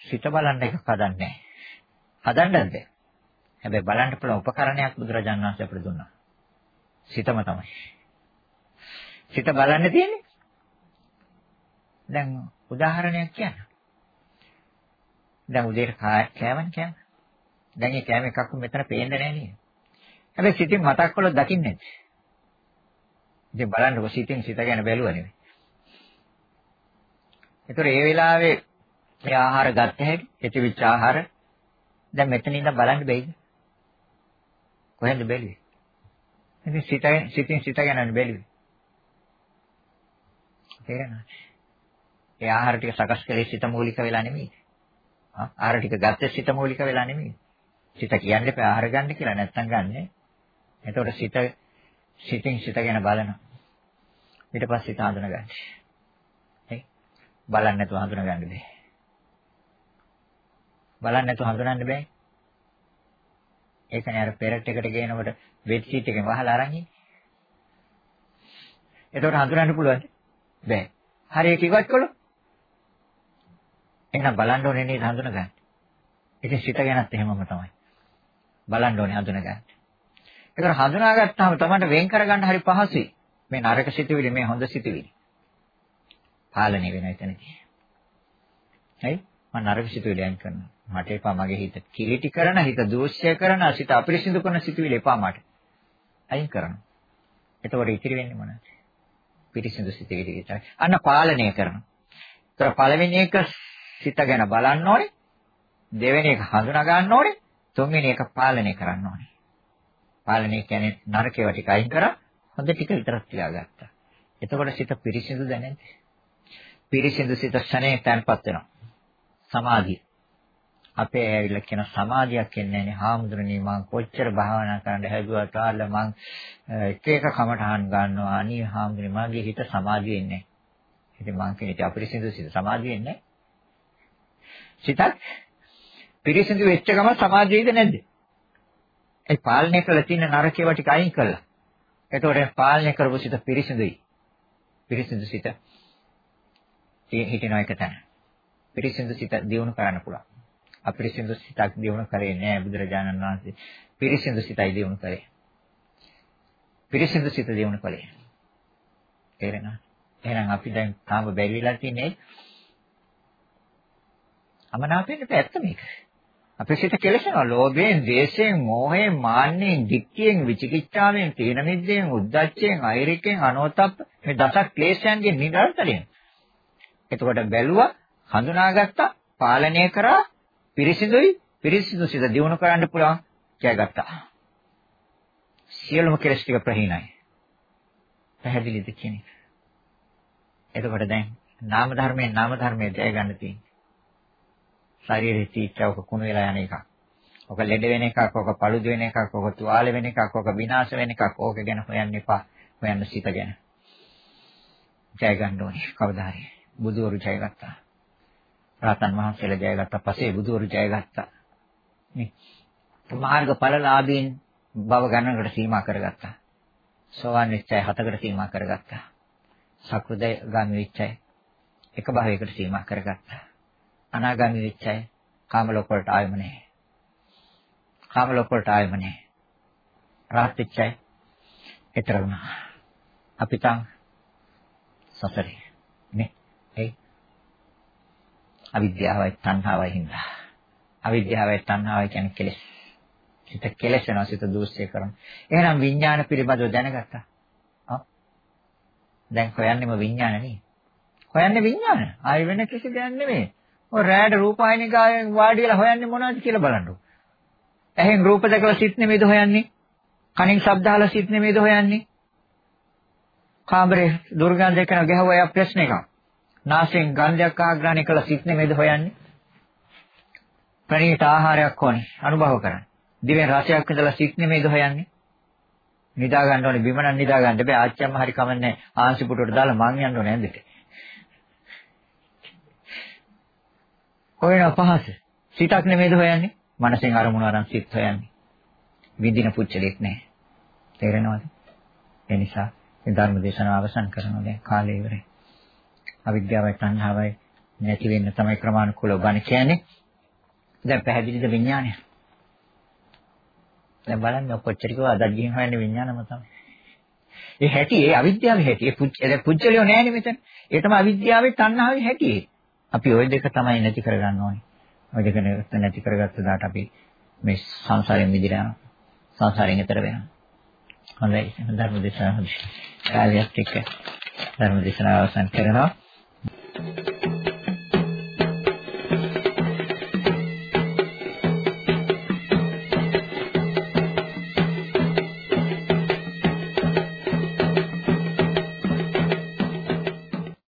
සිත බලන්න එකක් හදන්නේ නැහැ. හදන්නද බැහැ. හැබැයි බලන්න පුළුවන් උපකරණයක් බුදුරජාණන් වහන්සේ අපිට දුන්නා. සිතම තමයි. සිත බලන්න තියෙන්නේ. දැන් උදාහරණයක් කියන්න. දැන් උදේට කෑමනේ කෑම. දැන් ඒ කෑම එකක් මෙතන පේන්නේ නැහැ නේද? හැබැයි සිතින් මතක් කළොත් දකින්නේ නැහැ. ඉතින් බලන්නකො සිතින් සිත ගැන බැලුවා නෙමෙයි. ඒතර ඒ වෙලාවේ මේ ආහාර ගත්ත හැටි, ඇතිවිච්ච ආහාර දැන් මෙතන ඉඳන් බලන්න බැයිද? කොහෙන්ද බැලුවේ? ඉතින් සිතෙන් සිතින් සිත ගැනනේ බැලුවේ. තේරෙනවද? ඒ ආහාර ටික සකස් කළේ සිත මූලික වෙලා නෙමෙයි. ආහාර ටික ගත්තේ සිත මූලික වෙලා නෙමෙයි. සිත කියන්නේ පෑ ආහාර ගන්න කියලා නැත්තම් ගන්නෙ. එතකොට සිත සිතින් සිත ගැන බලනවා. ඊට පස්සේ සිත හඳුනගන්න. හරි? බලන්න නැතුව හඳුනගන්න බෑ. බලන්න නැතුව හඳුනන්න බෑ. ඒකනේ අර පෙරට් එකට ගේනකොට බෙඩ් ෂීට් එකෙන් වහලා අරන් ඉන්නේ. එතකොට හඳුනන්න පුළුවන්ද? බෑ. හරි ඒක ඉවත් කළොත් එහෙනම් බලන්න ඕනේ නේද හඳුනගන්න. ඉතින් සිත ගැනත් එහෙමම තමයි. බලන්න ඕනේ හඳුනගන්න. ඒකට හඳුනාගත්තාම තමයි වෙන් කරගන්න හරි පහසුයි. මේ නරක සිතුවිලි මේ හොඳ සිතුවිලි. පාලනය වෙන එතනදී. හරි? මම නරක සිතුවිලි අයින් කරනවා. මට එපා මගේ හිත කිලිටි කරන හිත දෝෂ්‍ය කරන සිත අපිරිසිදු කරන සිතුවිලි එපා මට. අයින් කරනවා. එතකොට ඉතිරි වෙන්නේ මොනවද? පිරිසිදු සිතුවිලි විතරයි. අන්න පාලනය කරනවා. ඒතර පළවෙනි එක සිත ගැන බලන්න ඕනේ. දෙවෙනි එක හඳුනා ගන්න ඕනේ. තුන්වෙනි එක පාලනය කරන්න ඕනේ. පාලනය කියන්නේ නරකේව ටික අයින් කරා හොඳ ටික විතරක් තියාගත්තා. එතකොට සිත පිරිසිදු දැනෙන්නේ. පිරිසිදු සිත ශනේ තැන්පත් වෙනවා. සමාධිය. අපේ ඇවිල්ලා කියන සමාධියක් එන්නේ නැහැ. හාමුදුරනේ මං කොච්චර භාවනා කරන්න හැදුවත් ආල්ල මං එක එක කමටහන් ගන්නවා. අනේ හාමුදුරනේ මගේ හිත සමාධිය එන්නේ නැහැ. ඉතින් මං කියන ඉතින් අපිරිසිදු සිත සමාධිය එන්නේ සිතක් පිරිසිදු වෙච්ච ගමන් සමාධියද නැද්ද? ඒ පාලනය කළ තියෙන නරකේව ටික අයින් කළා. එතකොට පාලනය කරපු සිත පිරිසිදුයි. පිරිසිදු සිත හිටින එක තැන. පිරිසිදු සිත දියුණු කරන්න පුළුවන්. අපිරිසිදු සිතක් දියුණු කරේ නෑ බුදුරජාණන් වහන්සේ. පිරිසිදු සිතයි දියුණු කරේ. පිරිසිදු සිත දියුණු කළේ. තේරෙනවද? එහෙනම් අපි දැන් තාම බැරි වෙලා තින්නේ අමනාපයෙන් ඇත්ත මේක. අපේ සිත කෙලසනවා. ලෝභයෙන්, ද්වේෂයෙන්, මෝහයෙන්, මාන්නෙන්, දික්තියෙන්, විචිකිච්ඡාවෙන්, තීන මිද්දෙන්, උද්ධච්චයෙන්, අයිරිකෙන්, අනෝතප්ප මේ දසක් ක්ලේශයන්ගෙන් නිරන්තරයෙන්. එතකොට බැලුවා, හඳුනාගත්තා, පාලනය කරා, පිරිසිදුයි, පිරිසිදු සිත දිනු කරන්න පුළුවන් ජයගත්තා. සියලුම කෙලස් ටික ප්‍රහීනයි. පැහැදිලිද කියන්නේ? එතකොට දැන් නාම ධර්මයෙන් නාම ධර්මයේ ජය ගන්න තියෙන්නේ. ශරීරයේ තීත්‍රවක කුණු වෙලා යන එකක්. ඔක ලෙඩ වෙන එකක්, ඔක paludu වෙන එකක්, ඔක තුවාල වෙන එකක්, ඔක විනාශ වෙන එකක්. ඕක ගැන හොයන්න එපා. හොයන්න සිත ගැන. ජය ගන්න ඕනේ කවදා හරි. බුදුවරු ජය ගත්තා. රාතන් වහන්සේලා ජය ගත්තා. පස්සේ බුදුවරු ජය ගත්තා. නේ. මාර්ගඵලලාභීන් භව ගණනකට සීමා කරගත්තා. සෝවාන් වෙච්චය හතකට සීමා කරගත්තා. සකෘදය ගාමි වෙච්චය එක භවයකට සීමා කරගත්තා. අනාගාමී වෙච්ච අය කාම ලෝක වලට ආවෙම නැහැ. කාම ලෝක වලට ආවෙම නැහැ. රාහත් වෙච්ච අය ඊතර වුණා. අපි තාම සසරේ නේ. ඒ අවිද්‍යාවයි තණ්හාවයි හින්දා. අවිද්‍යාවයි තණ්හාවයි කියන්නේ කෙලෙස්. සිත කෙලෙස් වෙනවා සිත දූෂ්‍ය කරන. එහෙනම් විඥාන පිළිබඳව දැනගත්තා. ආ දැන් හොයන්නෙම විඥාන නේ. හොයන්නේ විඥාන. ආයි වෙන කිසි දෙයක් නෙමෙයි. ඔය රෑට රූපాయని ගායෙන් වාඩි වෙලා හොයන්නේ මොනවද කියලා බලන්න. ඇහෙන් රූප දැකලා සිත් නෙමෙයිද හොයන්නේ? කනින් ශබ්ද අහලා සිත් නෙමෙයිද හොයන්නේ? කාමරේ දුර්ගන්ධ කරන ගැහුවා යා ප්‍රශ්න එකක්. නාසයෙන් ගන්ධයක් ආග්‍රහණය කළ සිත් නෙමෙයිද හොයන්නේ? ප්‍රණීත ආහාරයක් ඕනේ අනුභව කරන්න. දිවෙන් රසයක් විඳලා සිත් නෙමෙයිද හොයන්නේ? නිදා ගන්න ඕනේ බිම නම් නිදා ගන්න බෑ ආච්චිම හරි කමන්නේ ආංශි පුටුවට දාලා මං යන්න ඕනේ ඇඳට. හොයන පහස. සිතක් නෙමෙයිද හොයන්නේ? මනසෙන් අරමුණ අරන් සිත් හොයන්නේ. විඳින පුච්චලෙක් නැහැ. තේරෙනවද? ඒ නිසා මේ ධර්ම දේශනාව අවසන් කරනවා දැන් කාලය ඉවරයි. අවිද්‍යාවයි තණ්හාවයි නැති වෙන්න තමයි ක්‍රමානුකූලව බණ කියන්නේ. දැන් පැහැදිලිද විඥානය? දැන් බලන්න කොච්චර කිව්වා අදත් ගිහින් හොයන්නේ විඥානම තමයි. ඒ හැටි ඒ අවිද්‍යාවේ හැටි ඒ පුච්චලියෝ නෑනේ මෙතන. ඒ තමයි අවිද්‍යාවේ තණ්හාවේ හැටි. අපි ওই දෙක තමයි නැති කරගන්න ඕනේ. ওই දෙක නැති කරගත්ත දාට අපි මේ සංසාරයෙන් මිදලා සංසාරයෙන් එතර වෙනවා. හොඳයි ධර්ම දේශනාව කාලයක් එක්ක ධර්ම දේශනාව අවසන් කරනවා.